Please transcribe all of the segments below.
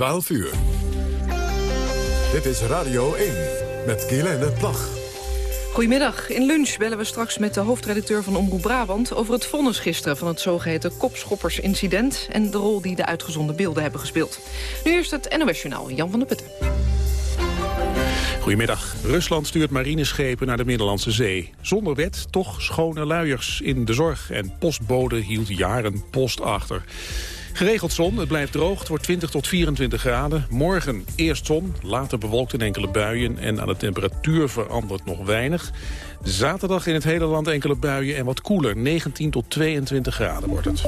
12 uur. Dit is Radio 1 met Guylaine Plag. Goedemiddag. In lunch bellen we straks met de hoofdredacteur van Omroep Brabant... over het vonnis gisteren van het zogeheten kopschoppersincident... en de rol die de uitgezonden beelden hebben gespeeld. Nu eerst het NOS Journaal, Jan van der Putten. Goedemiddag. Rusland stuurt marineschepen naar de Middellandse Zee. Zonder wet toch schone luiers in de zorg. En postbode hield jaren post achter. Geregeld zon, het blijft droog, het wordt 20 tot 24 graden. Morgen eerst zon, later bewolkt in enkele buien... en aan de temperatuur verandert nog weinig. Zaterdag in het hele land enkele buien en wat koeler. 19 tot 22 graden wordt het.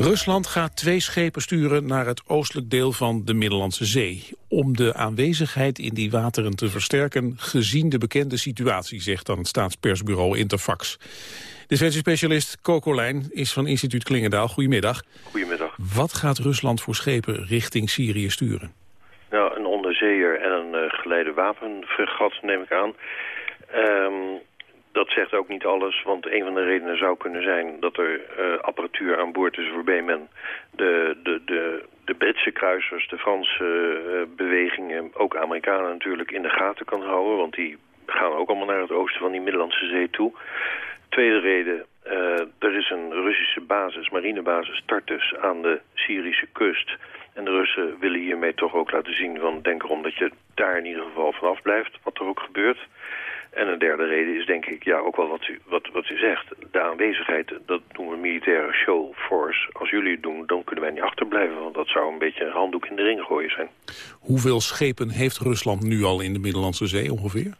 Rusland gaat twee schepen sturen naar het oostelijk deel van de Middellandse Zee. Om de aanwezigheid in die wateren te versterken gezien de bekende situatie, zegt dan het staatspersbureau Interfax. Defensiespecialist Coco Lijn is van instituut Klingendaal. Goedemiddag. Goedemiddag. Wat gaat Rusland voor schepen richting Syrië sturen? Nou, een onderzeeër en een uh, geleide wapenfregat neem ik aan. Um, dat zegt ook niet alles, want een van de redenen zou kunnen zijn dat er uh, apparatuur aan boord is waarbij men de, de, de, de Britse kruisers, de Franse uh, bewegingen, ook Amerikanen natuurlijk in de gaten kan houden, want die gaan ook allemaal naar het oosten van die Middellandse Zee toe. Tweede reden, uh, er is een Russische basis, marinebasis Tartus aan de Syrische kust. En de Russen willen hiermee toch ook laten zien van denk erom dat je daar in ieder geval vanaf blijft, wat er ook gebeurt. En een derde reden is denk ik, ja, ook wel wat u, wat, wat u zegt. De aanwezigheid, dat noemen we militaire show force. Als jullie het doen, dan kunnen wij niet achterblijven. Want dat zou een beetje een handdoek in de ring gooien zijn. Hoeveel schepen heeft Rusland nu al in de Middellandse Zee ongeveer?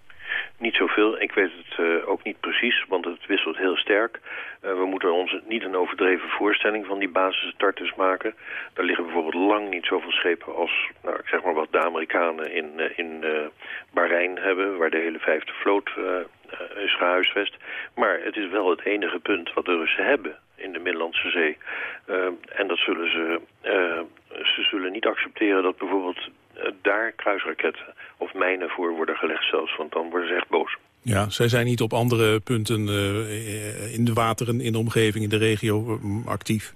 Niet zoveel. Ik weet het uh, ook niet precies, want het wisselt heel sterk. Uh, we moeten ons niet een overdreven voorstelling van die basisstarters maken. Daar liggen bijvoorbeeld lang niet zoveel schepen als, nou, ik zeg maar wat, de Amerikanen in, uh, in Bahrein hebben, waar de hele vijfde vloot is gehuisvest. Maar het is wel het enige punt wat de Russen hebben in de Middellandse Zee. en dat zullen ze, ze zullen niet accepteren dat bijvoorbeeld daar kruisraketten of mijnen voor worden gelegd zelfs, want dan worden ze echt boos. Ja, zij zijn niet op andere punten uh, in de wateren, in de omgeving, in de regio uh, actief?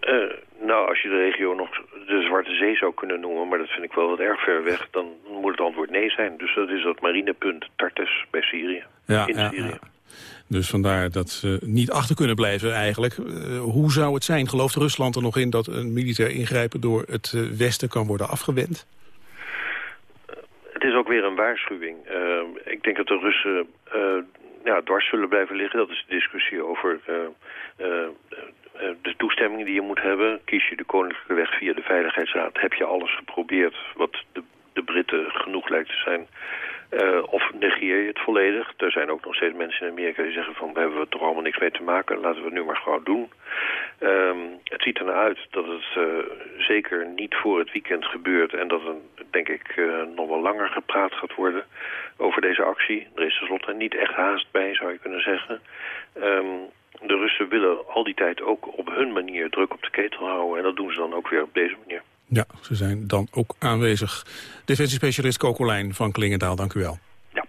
Uh, nou, als je de regio nog de Zwarte Zee zou kunnen noemen, maar dat vind ik wel wat erg ver weg, dan moet het antwoord nee zijn. Dus dat is dat marinepunt Tartus bij Syrië, ja, in ja, Syrië. Ja. Dus vandaar dat ze niet achter kunnen blijven eigenlijk. Uh, hoe zou het zijn? Gelooft Rusland er nog in dat een militair ingrijpen door het uh, Westen kan worden afgewend? Het is ook weer een waarschuwing. Uh, ik denk dat de Russen ja, dwars zullen blijven liggen. Dat is de discussie over de toestemming die je moet hebben. Kies je de koninklijke weg via de Veiligheidsraad? Heb je alles geprobeerd wat de, de Britten genoeg lijkt te zijn... Uh, of negeer je het volledig? Er zijn ook nog steeds mensen in Amerika die zeggen van... we hebben er toch allemaal niks mee te maken, laten we het nu maar gewoon doen. Um, het ziet ernaar uit dat het uh, zeker niet voor het weekend gebeurt... en dat er, denk ik, uh, nog wel langer gepraat gaat worden over deze actie. Er is tenslotte niet echt haast bij, zou je kunnen zeggen. Um, de Russen willen al die tijd ook op hun manier druk op de ketel houden... en dat doen ze dan ook weer op deze manier. Ja, ze zijn dan ook aanwezig. Defensiespecialist Kokolijn van Klingendaal, dank u wel. Ja.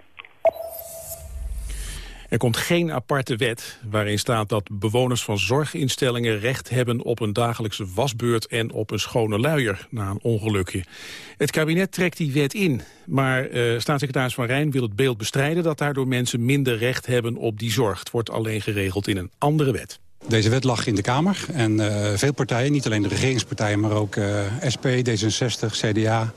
Er komt geen aparte wet waarin staat dat bewoners van zorginstellingen recht hebben op een dagelijkse wasbeurt en op een schone luier na een ongelukje. Het kabinet trekt die wet in, maar uh, staatssecretaris Van Rijn wil het beeld bestrijden dat daardoor mensen minder recht hebben op die zorg. Het wordt alleen geregeld in een andere wet. Deze wet lag in de Kamer en uh, veel partijen, niet alleen de regeringspartijen... maar ook uh, SP, D66, CDA,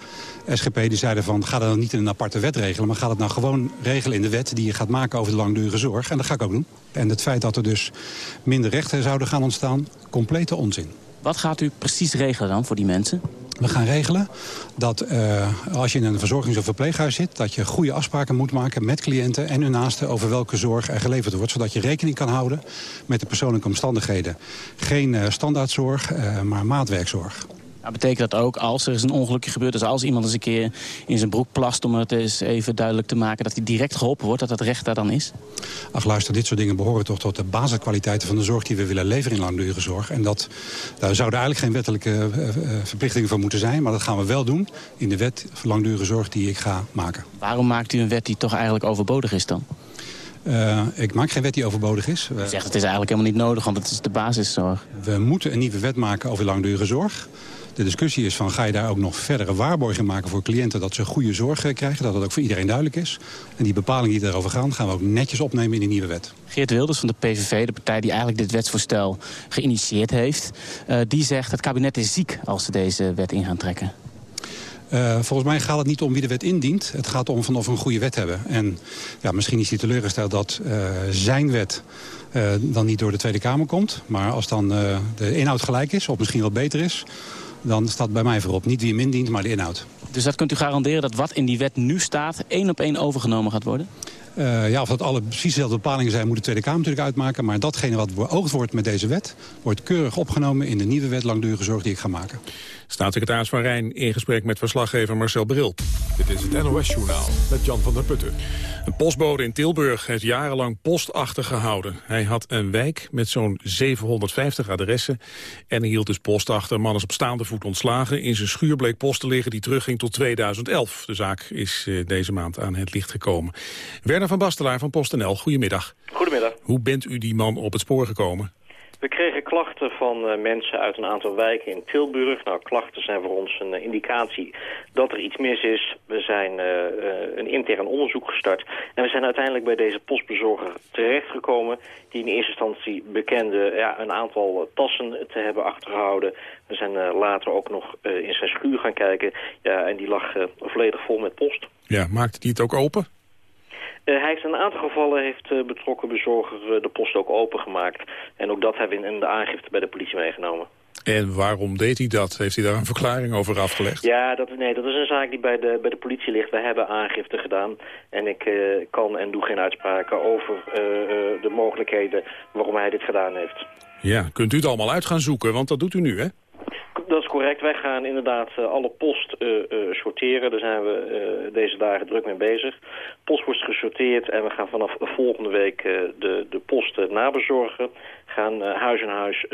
SGP, die zeiden van... ga dat dan niet in een aparte wet regelen... maar ga het nou gewoon regelen in de wet die je gaat maken over de langdurige zorg. En dat ga ik ook doen. En het feit dat er dus minder rechten zouden gaan ontstaan, complete onzin. Wat gaat u precies regelen dan voor die mensen? We gaan regelen dat uh, als je in een verzorgings- of verpleeghuis zit... dat je goede afspraken moet maken met cliënten en hun naasten... over welke zorg er geleverd wordt. Zodat je rekening kan houden met de persoonlijke omstandigheden. Geen uh, standaardzorg, uh, maar maatwerkzorg. Nou, betekent dat ook als er eens een ongelukje gebeurt... dus als iemand eens een keer in zijn broek plast... om het eens even duidelijk te maken dat hij direct geholpen wordt... dat dat recht daar dan is? Ach luister, dit soort dingen behoren toch tot de basiskwaliteiten van de zorg... die we willen leveren in langdurige zorg. En dat, daar zouden eigenlijk geen wettelijke uh, verplichtingen voor moeten zijn... maar dat gaan we wel doen in de wet voor langdurige zorg die ik ga maken. Waarom maakt u een wet die toch eigenlijk overbodig is dan? Uh, ik maak geen wet die overbodig is. U zegt het is eigenlijk helemaal niet nodig, want het is de basiszorg. We moeten een nieuwe wet maken over langdurige zorg. De discussie is van ga je daar ook nog verdere waarborging maken voor cliënten... dat ze goede zorg krijgen, dat het ook voor iedereen duidelijk is. En die bepalingen die daarover gaan, gaan we ook netjes opnemen in de nieuwe wet. Geert Wilders van de PVV, de partij die eigenlijk dit wetsvoorstel geïnitieerd heeft... Uh, die zegt het kabinet is ziek als ze deze wet in gaan trekken. Uh, volgens mij gaat het niet om wie de wet indient. Het gaat om of we een goede wet hebben. En ja, misschien is hij teleurgesteld dat uh, zijn wet uh, dan niet door de Tweede Kamer komt. Maar als dan de inhoud gelijk is, of misschien wel beter is dan staat bij mij voorop niet wie hem indient, maar de inhoud. Dus dat kunt u garanderen dat wat in die wet nu staat... één op één overgenomen gaat worden? Uh, ja, of dat alle precies dezelfde bepalingen zijn, moet de Tweede Kamer natuurlijk uitmaken. Maar datgene wat beoogd wordt met deze wet... wordt keurig opgenomen in de nieuwe wet langdurige zorg die ik ga maken. Staatssecretaris Van Rijn in gesprek met verslaggever Marcel Bril. Dit is het NOS-journaal met Jan van der Putten. Een postbode in Tilburg heeft jarenlang post achtergehouden. Hij had een wijk met zo'n 750 adressen en hield dus post achter. Man is op staande voet ontslagen. In zijn schuur bleek post te liggen die terugging tot 2011. De zaak is uh, deze maand aan het licht gekomen. Werner van Bastelaar van PostNL, goedemiddag. Goedemiddag. Hoe bent u die man op het spoor gekomen? We kregen klachten van uh, mensen uit een aantal wijken in Tilburg. Nou, klachten zijn voor ons een uh, indicatie dat er iets mis is. We zijn uh, een intern onderzoek gestart. En we zijn uiteindelijk bij deze postbezorger terechtgekomen... die in eerste instantie bekende ja, een aantal tassen te hebben achtergehouden. We zijn later ook nog in zijn schuur gaan kijken. Ja, en die lag volledig vol met post. Ja, maakte die het ook open? Uh, hij heeft een aantal gevallen heeft uh, betrokken bezorger uh, de post ook opengemaakt. En ook dat hebben we in de aangifte bij de politie meegenomen. En waarom deed hij dat? Heeft hij daar een verklaring over afgelegd? Ja, dat, nee, dat is een zaak die bij de, bij de politie ligt. Wij hebben aangifte gedaan. En ik kan en doe geen uitspraken over de mogelijkheden waarom hij dit gedaan heeft. Ja, kunt u het allemaal uit gaan zoeken? Want dat doet u nu, hè? Dat is correct. Wij gaan inderdaad uh, alle post uh, uh, sorteren. Daar zijn we deze dagen druk mee bezig. Post wordt gesorteerd en we gaan vanaf volgende week de, de post nabezorgen. Gaan huis in huis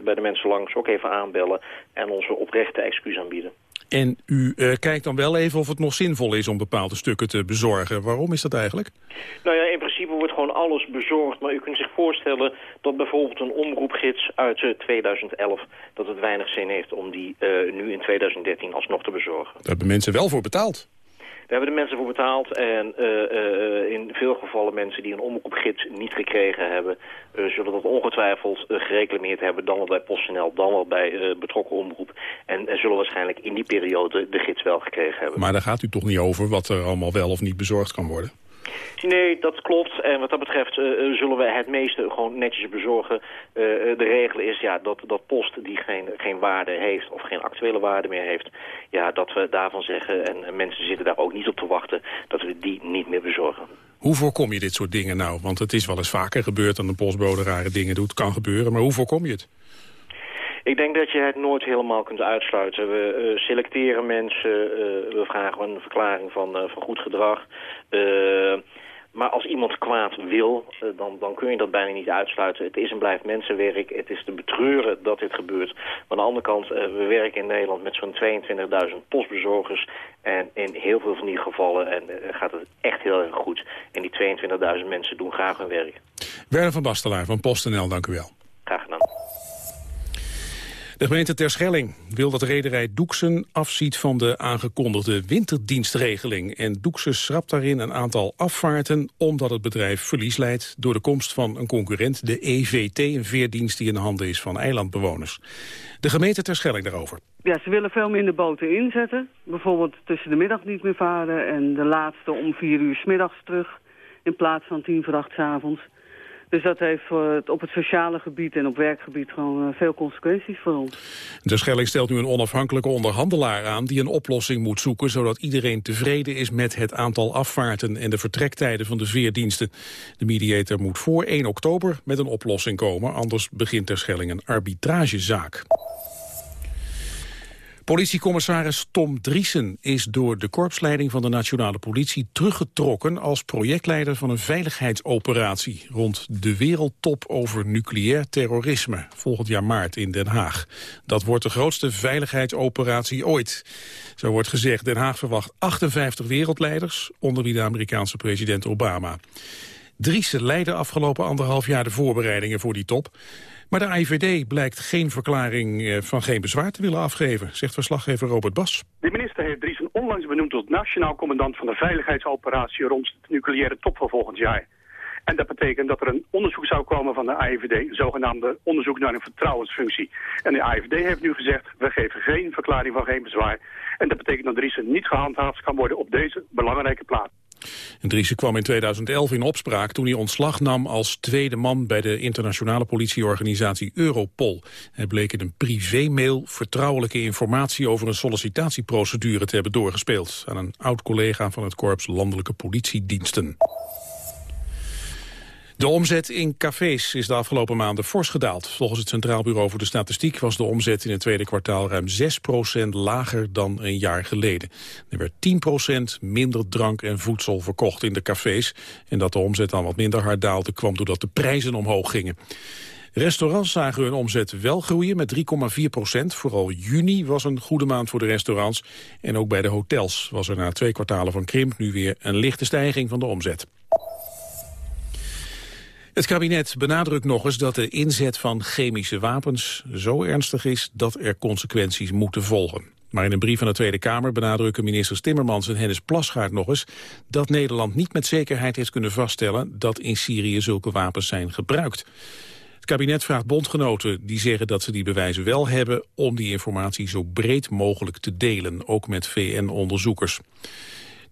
bij de mensen langs ook even aanbellen en onze oprechte excuus aanbieden. En u uh, kijkt dan wel even of het nog zinvol is om bepaalde stukken te bezorgen. Waarom is dat eigenlijk? Nou ja, in principe wordt gewoon alles bezorgd. Maar u kunt zich voorstellen dat bijvoorbeeld een omroepgids uit uh, 2011... dat het weinig zin heeft om die uh, nu in 2013 alsnog te bezorgen. Daar hebben mensen wel voor betaald. Daar hebben de mensen voor betaald en uh, in veel gevallen mensen die een omroepgids niet gekregen hebben, uh, zullen dat ongetwijfeld gereclameerd hebben, dan wel bij PostNL, dan wel bij betrokken omroep. En, zullen waarschijnlijk in die periode de gids wel gekregen hebben. Maar daar gaat u toch niet over wat er allemaal wel of niet bezorgd kan worden? Nee, dat klopt. En wat dat betreft uh, zullen we het meeste gewoon netjes bezorgen. Uh, de regel is ja, dat, dat post die geen, geen waarde heeft of geen actuele waarde meer heeft... Ja, dat we daarvan zeggen, en mensen zitten daar ook niet op te wachten... dat we die niet meer bezorgen. Hoe voorkom je dit soort dingen nou? Want het is wel eens vaker gebeurd dat een postbode rare dingen doet. Kan gebeuren, maar hoe voorkom je het? Ik denk dat je het nooit helemaal kunt uitsluiten. We uh, selecteren mensen, uh, we vragen een verklaring van, uh, van goed gedrag. maar als iemand kwaad wil, dan, dan kun je dat bijna niet uitsluiten. Het is en blijft mensenwerk. Het is te betreuren dat dit gebeurt. Maar aan de andere kant, we werken in Nederland met zo'n 22.000 postbezorgers. En in heel veel van die gevallen en, gaat het echt heel erg goed. En die 22.000 mensen doen graag hun werk. Werner van Bastelaar van PostNL, dank u wel. Graag gedaan. De gemeente Terschelling wil dat rederij Doeksen afziet van de aangekondigde winterdienstregeling. En Doeksen schrapt daarin een aantal afvaarten omdat het bedrijf verlies leidt door de komst van een concurrent, de EVT, een veerdienst die in de handen is van eilandbewoners. De gemeente Terschelling daarover. Ja, ze willen veel minder boten inzetten. Bijvoorbeeld tussen de middag niet meer varen en de laatste om vier uur s middags terug in plaats van tien voor avonds. Dus dat heeft op het sociale gebied en op werkgebied gewoon eh, veel consequenties voor ons. De Schelling stelt nu een onafhankelijke onderhandelaar aan die een oplossing moet zoeken zodat iedereen tevreden is met het aantal afvaarten en de vertrektijden van de veerdiensten. De mediator moet voor 1 oktober met een oplossing komen, anders begint ter Schelling een arbitragezaak. Politiecommissaris Tom Driesen is door de korpsleiding van de nationale politie teruggetrokken als projectleider van een veiligheidsoperatie rond de wereldtop over nucleair terrorisme volgend jaar maart in Den Haag. Dat wordt de grootste veiligheidsoperatie ooit. Zo wordt gezegd, Den Haag verwacht 58 wereldleiders, onder wie de Amerikaanse president Obama. Driessen leidde afgelopen anderhalf jaar de voorbereidingen voor die top. Maar de AIVD blijkt geen verklaring eh, van geen bezwaar te willen afgeven, zegt verslaggever Robert Bas. De minister heeft Driesen onlangs benoemd tot nationaal commandant van de veiligheidsoperatie rond de nucleaire top van volgend jaar. En dat betekent dat er een onderzoek zou komen van de AIVD, zogenaamde onderzoek naar een vertrouwensfunctie. En de AIVD heeft nu gezegd, we geven geen verklaring van geen bezwaar. En dat betekent dat Driesen niet gehandhaafd kan worden op deze belangrijke plaats. En Driessen kwam in 2011 in opspraak toen hij ontslag nam als tweede man bij de internationale politieorganisatie Europol. Hij bleek in een privémail vertrouwelijke informatie over een sollicitatieprocedure te hebben doorgespeeld aan een oud-collega van het Korps Landelijke Politiediensten. De omzet in cafés is de afgelopen maanden fors gedaald. Volgens het Centraal Bureau voor de Statistiek was de omzet in het tweede kwartaal ruim 6% lager dan een jaar geleden. Er werd 10% minder drank en voedsel verkocht in de cafés. En dat de omzet dan wat minder hard daalde kwam doordat de prijzen omhoog gingen. Restaurants zagen hun omzet wel groeien met 3,4 procent. Vooral juni was een goede maand voor de restaurants. En ook bij de hotels was er na twee kwartalen van krimp nu weer een lichte stijging van de omzet. Het kabinet benadrukt nog eens dat de inzet van chemische wapens zo ernstig is dat er consequenties moeten volgen. Maar in een brief van de Tweede Kamer benadrukken ministers Timmermans en Hennis Plasgaard nog eens dat Nederland niet met zekerheid heeft kunnen vaststellen dat in Syrië zulke wapens zijn gebruikt. Het kabinet vraagt bondgenoten die zeggen dat ze die bewijzen wel hebben om die informatie zo breed mogelijk te delen, ook met VN-onderzoekers.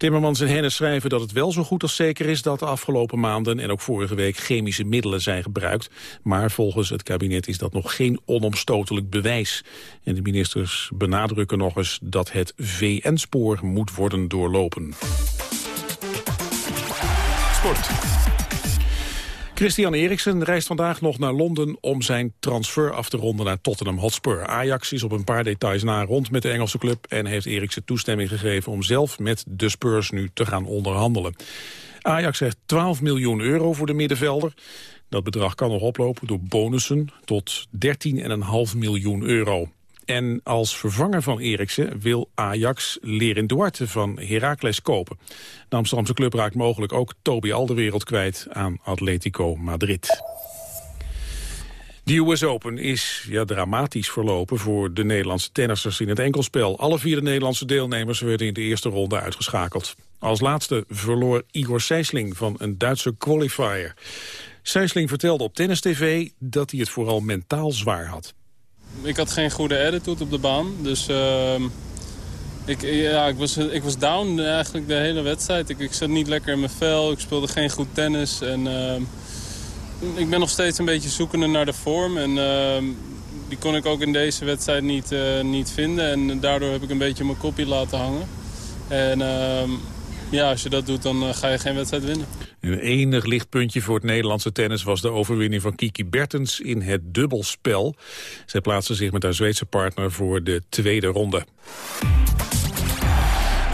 Timmermans en Hennis schrijven dat het wel zo goed als zeker is dat de afgelopen maanden en ook vorige week chemische middelen zijn gebruikt. Maar volgens het kabinet is dat nog geen onomstotelijk bewijs. En de ministers benadrukken nog eens dat het VN-spoor moet worden doorlopen. Sport. Christian Eriksen reist vandaag nog naar Londen om zijn transfer af te ronden naar Tottenham Hotspur. Ajax is op een paar details na rond met de Engelse club en heeft Eriksen toestemming gegeven om zelf met de Spurs nu te gaan onderhandelen. Ajax zegt 12 miljoen euro voor de middenvelder. Dat bedrag kan nog oplopen door bonussen tot 13,5 miljoen euro. En als vervanger van Eriksen wil Ajax Lerin Duarte van Heracles kopen. De Amsterdamse club raakt mogelijk ook Toby Alderwereld kwijt aan Atletico Madrid. De US Open is ja, dramatisch verlopen voor de Nederlandse tennissers in het enkelspel. Alle vier de Nederlandse deelnemers werden in de eerste ronde uitgeschakeld. Als laatste verloor Igor Sijsling van een Duitse qualifier. Sijsling vertelde op Tennis TV dat hij het vooral mentaal zwaar had. Ik had geen goede attitude op de baan. Dus uh, ik, ja, ik, was, ik was down eigenlijk de hele wedstrijd. Ik, ik zat niet lekker in mijn vel. Ik speelde geen goed tennis. En, uh, ik ben nog steeds een beetje zoekende naar de vorm. En uh, die kon ik ook in deze wedstrijd niet, uh, niet vinden. En daardoor heb ik een beetje mijn kopje laten hangen. En ehm, ja, als je dat doet, dan eh, ga je geen wedstrijd winnen. Een enig lichtpuntje voor het Nederlandse tennis was de overwinning van Kiki Bertens in het dubbelspel. Zij plaatste zich met haar Zweedse partner voor de tweede ronde.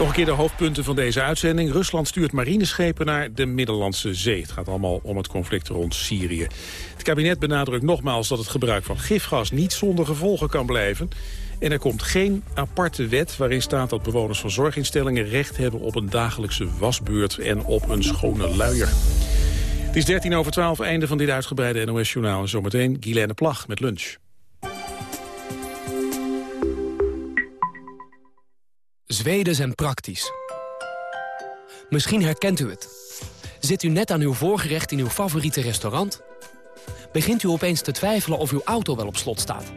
Nog een keer de hoofdpunten van deze uitzending. Rusland stuurt marineschepen naar de Middellandse Zee. Het gaat allemaal om het conflict rond Syrië. Het kabinet benadrukt nogmaals dat het gebruik van gifgas niet zonder gevolgen kan blijven. En er komt geen aparte wet waarin staat dat bewoners van zorginstellingen recht hebben op een dagelijkse wasbeurt en op een schone luier. Het is 13 over 12, einde van dit uitgebreide NOS-journaal. En zometeen Guylaine Plag met lunch. Zweden zijn praktisch. Misschien herkent u het. Zit u net aan uw voorgerecht in uw favoriete restaurant? Begint u opeens te twijfelen of uw auto wel op slot staat?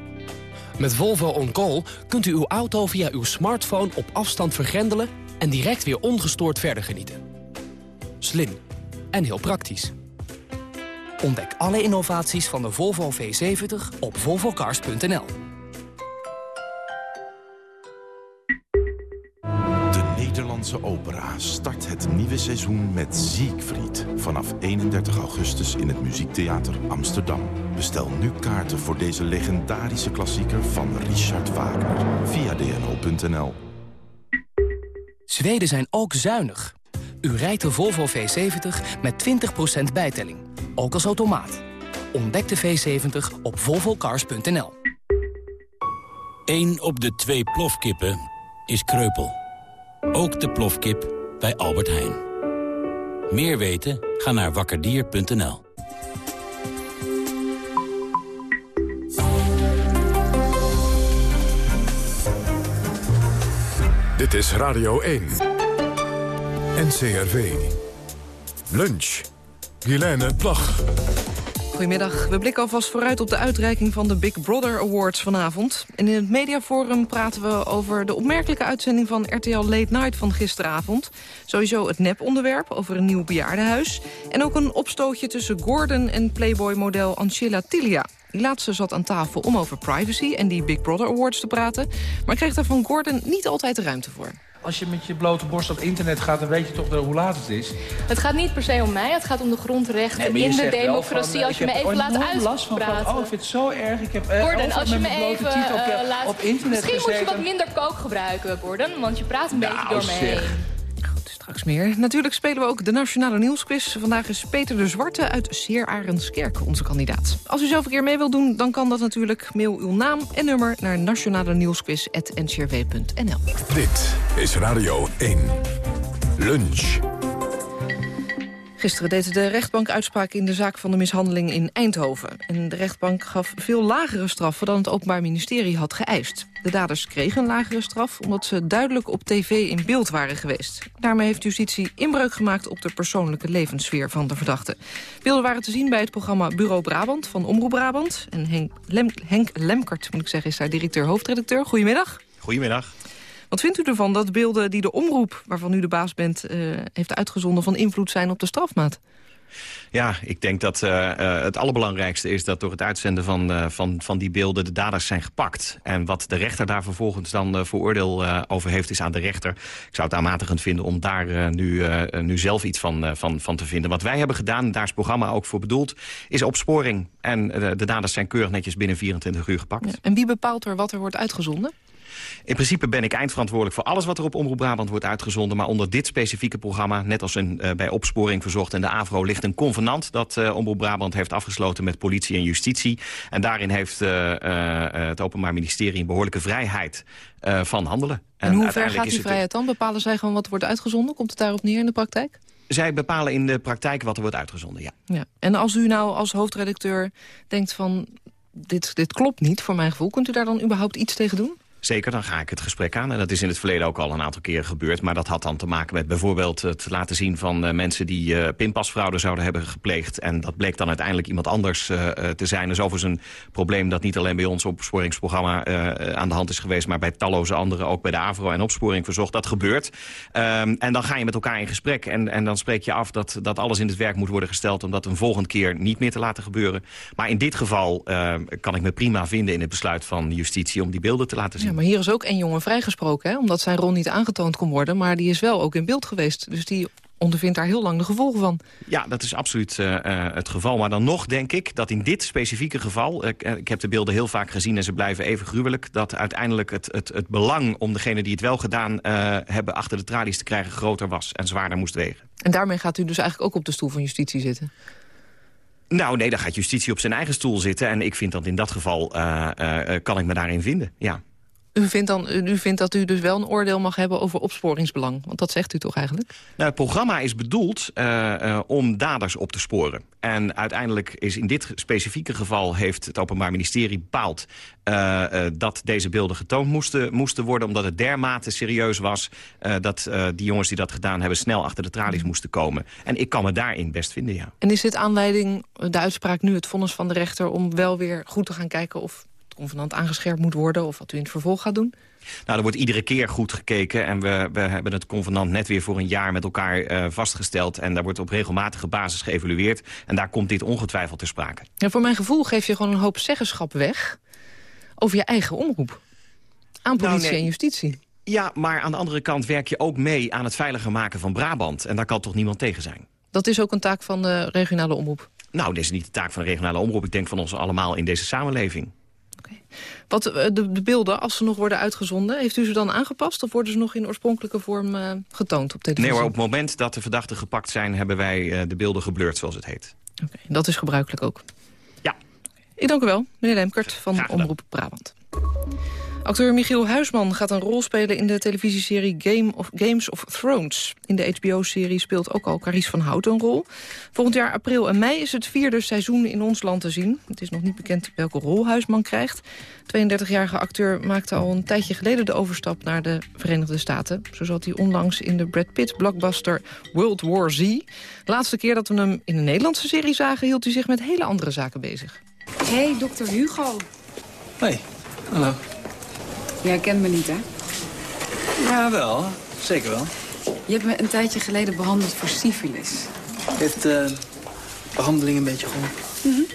Met Volvo On Call kunt u uw auto via uw smartphone op afstand vergrendelen... en direct weer ongestoord verder genieten. Slim en heel praktisch. Ontdek alle innovaties van de Volvo V70 op volvocars.nl. Nederlandse opera start het nieuwe seizoen met Siegfried. Vanaf 31 augustus in het Muziektheater Amsterdam. Bestel nu kaarten voor deze legendarische klassieker van Richard Wagner. Via dno.nl Zweden zijn ook zuinig. U rijdt de Volvo V70 met 20% bijtelling. Ook als automaat. Ontdek de V70 op volvocars.nl. Eén op de twee plofkippen is kreupel. Ook de plofkip bij Albert Heijn. Meer weten? Ga naar wakkerdier.nl. Dit is Radio 1. NCRV. Lunch. Guilaine Plag. Goedemiddag. We blikken alvast vooruit op de uitreiking van de Big Brother Awards vanavond. En in het mediaforum praten we over de opmerkelijke uitzending van RTL Late Night van gisteravond. Sowieso het nep-onderwerp over een nieuw bejaardenhuis. En ook een opstootje tussen Gordon en Playboy-model Ancilla Tilia. Die laatste zat aan tafel om over privacy en die Big Brother Awards te praten. Maar kreeg daar van Gordon niet altijd de ruimte voor. Als je met je blote borst op internet gaat, dan weet je toch hoe laat het is. Het gaat niet per se om mij, het gaat om de grondrechten Nee, in de wel democratie. van, eh, als je ik me even laat nooit last van uitpraten. Oh, ik vind het zo erg. Ik heb eh, Gordon, als je met me even titel op, eh, laat... op internet Misschien moet je wat minder kook gebruiken, Gordon. Want je praat een beetje Nou, door me heen. Straks meer. Natuurlijk spelen we ook de Nationale Nieuwsquiz. Vandaag is Peter de Zwarte uit Seer Arendskerk onze kandidaat. Als u zelf een keer mee wilt doen, dan kan dat natuurlijk. Mail uw naam en nummer naar nationale nieuwsquiz.ncrw.nl. Dit is Radio 1. Lunch. Gisteren deed de rechtbank uitspraak in de zaak van de mishandeling in Eindhoven. En de rechtbank gaf veel lagere straffen dan het Openbaar Ministerie had geëist. De daders kregen een lagere straf omdat ze duidelijk op tv in beeld waren geweest. Daarmee heeft justitie inbreuk gemaakt op de persoonlijke levenssfeer van de verdachte. Beelden waren te zien bij het programma Bureau Brabant van Omroep Brabant. En Henk, Henk Lemkert, moet ik zeggen, is daar directeur-hoofdredacteur. Goedemiddag. Goedemiddag. Wat vindt u ervan dat beelden die de omroep, waarvan u de baas bent, eh, heeft uitgezonden... van invloed zijn op de strafmaat? Ja, ik denk dat uh, uh, het allerbelangrijkste is dat door het uitzenden van, uh, van, van die beelden de daders zijn gepakt. En wat de rechter daar vervolgens dan voor oordeel over heeft is aan de rechter. Ik zou het aanmatigend vinden om daar nu, nu zelf iets van, van, van te vinden. Wat wij hebben gedaan, daar is het programma ook voor bedoeld, is opsporing. En de daders zijn keurig netjes binnen 24 uur gepakt. Ja, en wie bepaalt er wat er wordt uitgezonden? In principe ben ik eindverantwoordelijk voor alles wat er op Omroep Brabant wordt uitgezonden. Maar onder dit specifieke programma, net als een, uh, bij Opsporing Verzocht en de AVRO... ligt een convenant dat uh, Omroep Brabant heeft afgesloten met politie en justitie. En daarin heeft uh, het Openbaar Ministerie een behoorlijke vrijheid van handelen. En, en hoe ver gaat die vrijheid dan? Bepalen zij gewoon wat er wordt uitgezonden? Komt het daarop neer in de praktijk? Zij bepalen in de praktijk wat er wordt uitgezonden, ja. ja. En als u nou als hoofdredacteur denkt van... Dit, dit klopt niet voor mijn gevoel, kunt u daar dan überhaupt iets tegen doen? Zeker, dan ga ik het gesprek aan. En dat is in het verleden ook al een aantal keren gebeurd. Maar dat had dan te maken met bijvoorbeeld het laten zien van uh, mensen... die uh, pinpasfraude zouden hebben gepleegd. En dat bleek dan uiteindelijk iemand anders uh, te zijn. Dat is overigens een probleem dat niet alleen bij ons opsporingsprogramma aan de hand is geweest... maar bij talloze anderen, ook bij de AVRO en Opsporing Verzocht. Dat gebeurt. Um, en dan ga je met elkaar in gesprek. En, en dan spreek je af dat, dat alles in het werk moet worden gesteld... om dat een volgende keer niet meer te laten gebeuren. Maar in dit geval kan ik me prima vinden in het besluit van justitie... om die beelden te laten zien. Maar hier is ook een jongen vrijgesproken, hè? omdat zijn rol niet aangetoond kon worden. Maar die is wel ook in beeld geweest. Dus die ondervindt daar heel lang de gevolgen van. Ja, dat is absoluut uh, uh, het geval. Maar dan nog denk ik dat in dit specifieke geval... Uh, ik heb de beelden heel vaak gezien en ze blijven even gruwelijk... dat uiteindelijk het, het, het belang om degene die het wel gedaan hebben... achter de tralies te krijgen groter was en zwaarder moest wegen. En daarmee gaat u dus eigenlijk ook op de stoel van justitie zitten? Nou, nee, dan gaat justitie op zijn eigen stoel zitten. En ik vind dat in dat geval kan ik me daarin vinden, ja. U vindt, dan, u vindt dat u dus wel een oordeel mag hebben over opsporingsbelang? Want dat zegt u toch eigenlijk? Nou, het programma is bedoeld uh, uh, om daders op te sporen. En uiteindelijk is in dit specifieke geval... heeft het Openbaar Ministerie bepaald... Uh, dat deze beelden getoond moesten, moesten worden... omdat het dermate serieus was... dat die jongens die dat gedaan hebben... snel achter de tralies moesten komen. En ik kan me daarin best vinden, ja. En is dit aanleiding, de uitspraak nu, het vonnis van de rechter... om wel weer goed te gaan kijken of convenant aangescherpt moet worden... of wat u in het vervolg gaat doen? Nou, er wordt iedere keer goed gekeken. En we, we hebben het convenant net weer voor een jaar met elkaar uh, vastgesteld. En daar wordt op regelmatige basis geëvalueerd. En daar komt dit ongetwijfeld ter sprake. Ja, voor mijn gevoel geef je gewoon een hoop zeggenschap weg... over je eigen omroep. Aan politie nou, nee. en justitie. Ja, maar aan de andere kant werk je ook mee aan het veiliger maken van Brabant. En daar kan toch niemand tegen zijn? Dat is ook een taak van de regionale omroep? Nou, dit is niet de taak van de regionale omroep. Ik denk van ons allemaal in deze samenleving. Wat, de, de, beelden, als ze nog worden uitgezonden, heeft u ze dan aangepast... of worden ze nog in oorspronkelijke vorm uh, getoond op televisie? Nee, maar op het moment dat de verdachten gepakt zijn... hebben wij uh, de beelden geblurred, zoals het heet. Oké, okay, dat is gebruikelijk ook? Ja. Ik dank u wel, meneer Lemkert van Omroep Brabant. Acteur Michiel Huisman gaat een rol spelen in de televisieserie Game of, Games of Thrones. In de HBO-serie speelt ook al Carice van Hout een rol. Volgend jaar april en mei is het vierde seizoen in ons land te zien. Het is nog niet bekend welke rol Huisman krijgt. 32-jarige acteur maakte al een tijdje geleden de overstap naar de Verenigde Staten. Zo zat hij onlangs in de Brad Pitt-blockbuster World War Z. De laatste keer dat we hem in een Nederlandse serie zagen... hield hij zich met hele andere zaken bezig. Hey, dokter Hugo. Hoi, hallo. Jij kent me niet, hè? Ja, wel. Zeker wel. Je hebt me een tijdje geleden behandeld voor syfilis. Heeft de behandeling een beetje geholpen?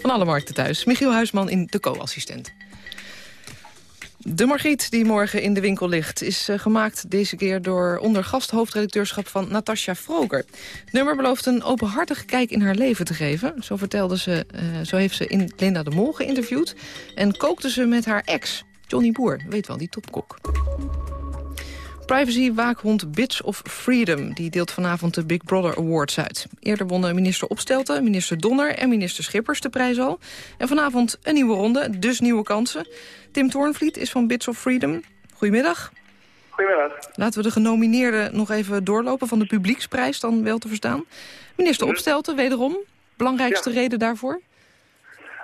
Van alle markten thuis. Michiel Huisman in de co-assistent. De Margriet die morgen in de winkel ligt... is eh, gemaakt deze keer door onder gasthoofdredacteurschap van Natasja Vroger. Het nummer belooft een openhartige kijk in haar leven te geven. Zo vertelde ze, eh, zo heeft ze in Linda de Mol geïnterviewd... en kookte ze met haar ex, Johnny Boer, weet wel, die topkok. Privacy-waakhond Bits of Freedom die deelt vanavond de Big Brother Awards uit. Eerder wonnen minister Opstelten, minister Donner en minister Schippers de prijs al. En vanavond een nieuwe ronde, dus nieuwe kansen. Tim Toornvliet is van Bits of Freedom. Goedemiddag. Goedemiddag. Laten we de genomineerden nog even doorlopen van de publieksprijs dan wel te verstaan. Minister Opstelten, wederom. Belangrijkste reden daarvoor?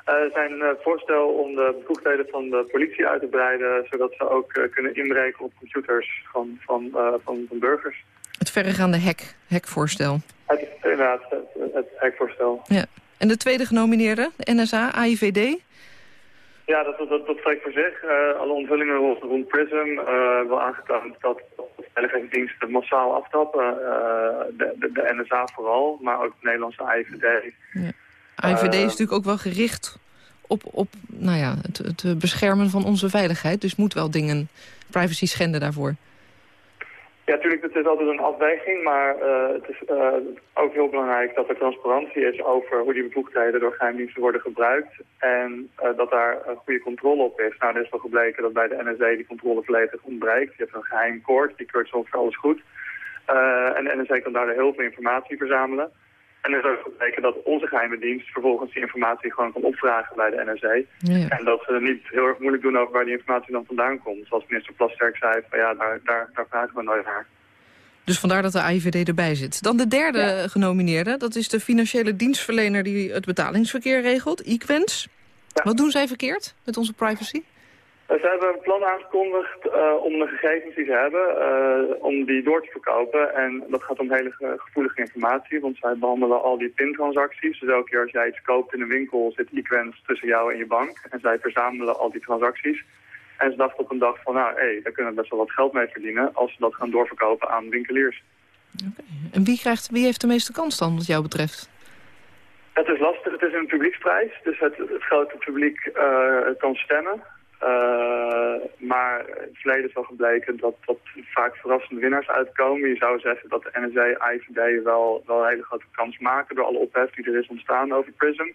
Uh, zijn uh, voorstel om de bevoegdheden van de politie uit te breiden... zodat ze ook uh, kunnen inbreken op computers van, van, van, van, burgers. Het verregaande hek, hekvoorstel. Het, inderdaad, het, het hekvoorstel. Ja. En de tweede genomineerde, de NSA, AIVD? Ja, dat, dat, dat spreekt voor zich. alle onthullingen rond, rond PRISM hebben aangetoond dat de veiligheidsdiensten massaal aftappen. de, de, de, NSA vooral, maar ook de Nederlandse AIVD... Ja. AIVD is natuurlijk ook wel gericht op, op nou ja, het, het beschermen van onze veiligheid. Dus moet wel dingen privacy schenden daarvoor. Ja, natuurlijk, het is altijd een afweging, maar uh, het is uh, ook heel belangrijk dat er transparantie is over hoe die bevoegdheden door geheimdiensten worden gebruikt en uh, dat daar een goede controle op is. Nou, er is wel gebleken dat bij de NSA die controle volledig ontbreekt. Je hebt een geheim koord, die keurt soms alles goed. en de NSA kan daar heel veel informatie verzamelen. En er is ook gebleken dat onze geheime dienst vervolgens die informatie gewoon kan opvragen bij de NRC. Ja. En dat ze niet heel erg moeilijk doen over waar die informatie dan vandaan komt. Zoals minister Plasterk zei, van ja, daar, daar, daar vragen we nooit naar. Dus vandaar dat de AIVD erbij zit. Dan de derde ja. genomineerde, dat is de financiële dienstverlener die het betalingsverkeer regelt, Equens. Ja. Wat doen zij verkeerd met onze privacy? Ze hebben een plan aangekondigd uh, om de gegevens die ze hebben, uh, om die door te verkopen. En dat gaat om hele gevoelige informatie, want zij behandelen al die pintransacties. Dus elke keer als jij iets koopt in een winkel zit Equens tussen jou en je bank. En zij verzamelen al die transacties. En ze dachten op een dag van, nou, hé, hey, daar kunnen we best wel wat geld mee verdienen als ze dat gaan doorverkopen aan winkeliers. Okay. En wie, krijgt, wie heeft de meeste kans dan, wat jou betreft? Het is lastig, het is een publieksprijs, dus het, het grote publiek uh, kan stemmen. Uh, maar in het verleden is gebleken dat, dat vaak verrassende winnaars uitkomen. Je zou zeggen dat de NSA, IVD wel, wel een hele grote kans maken door alle ophef die er is ontstaan over PRISM.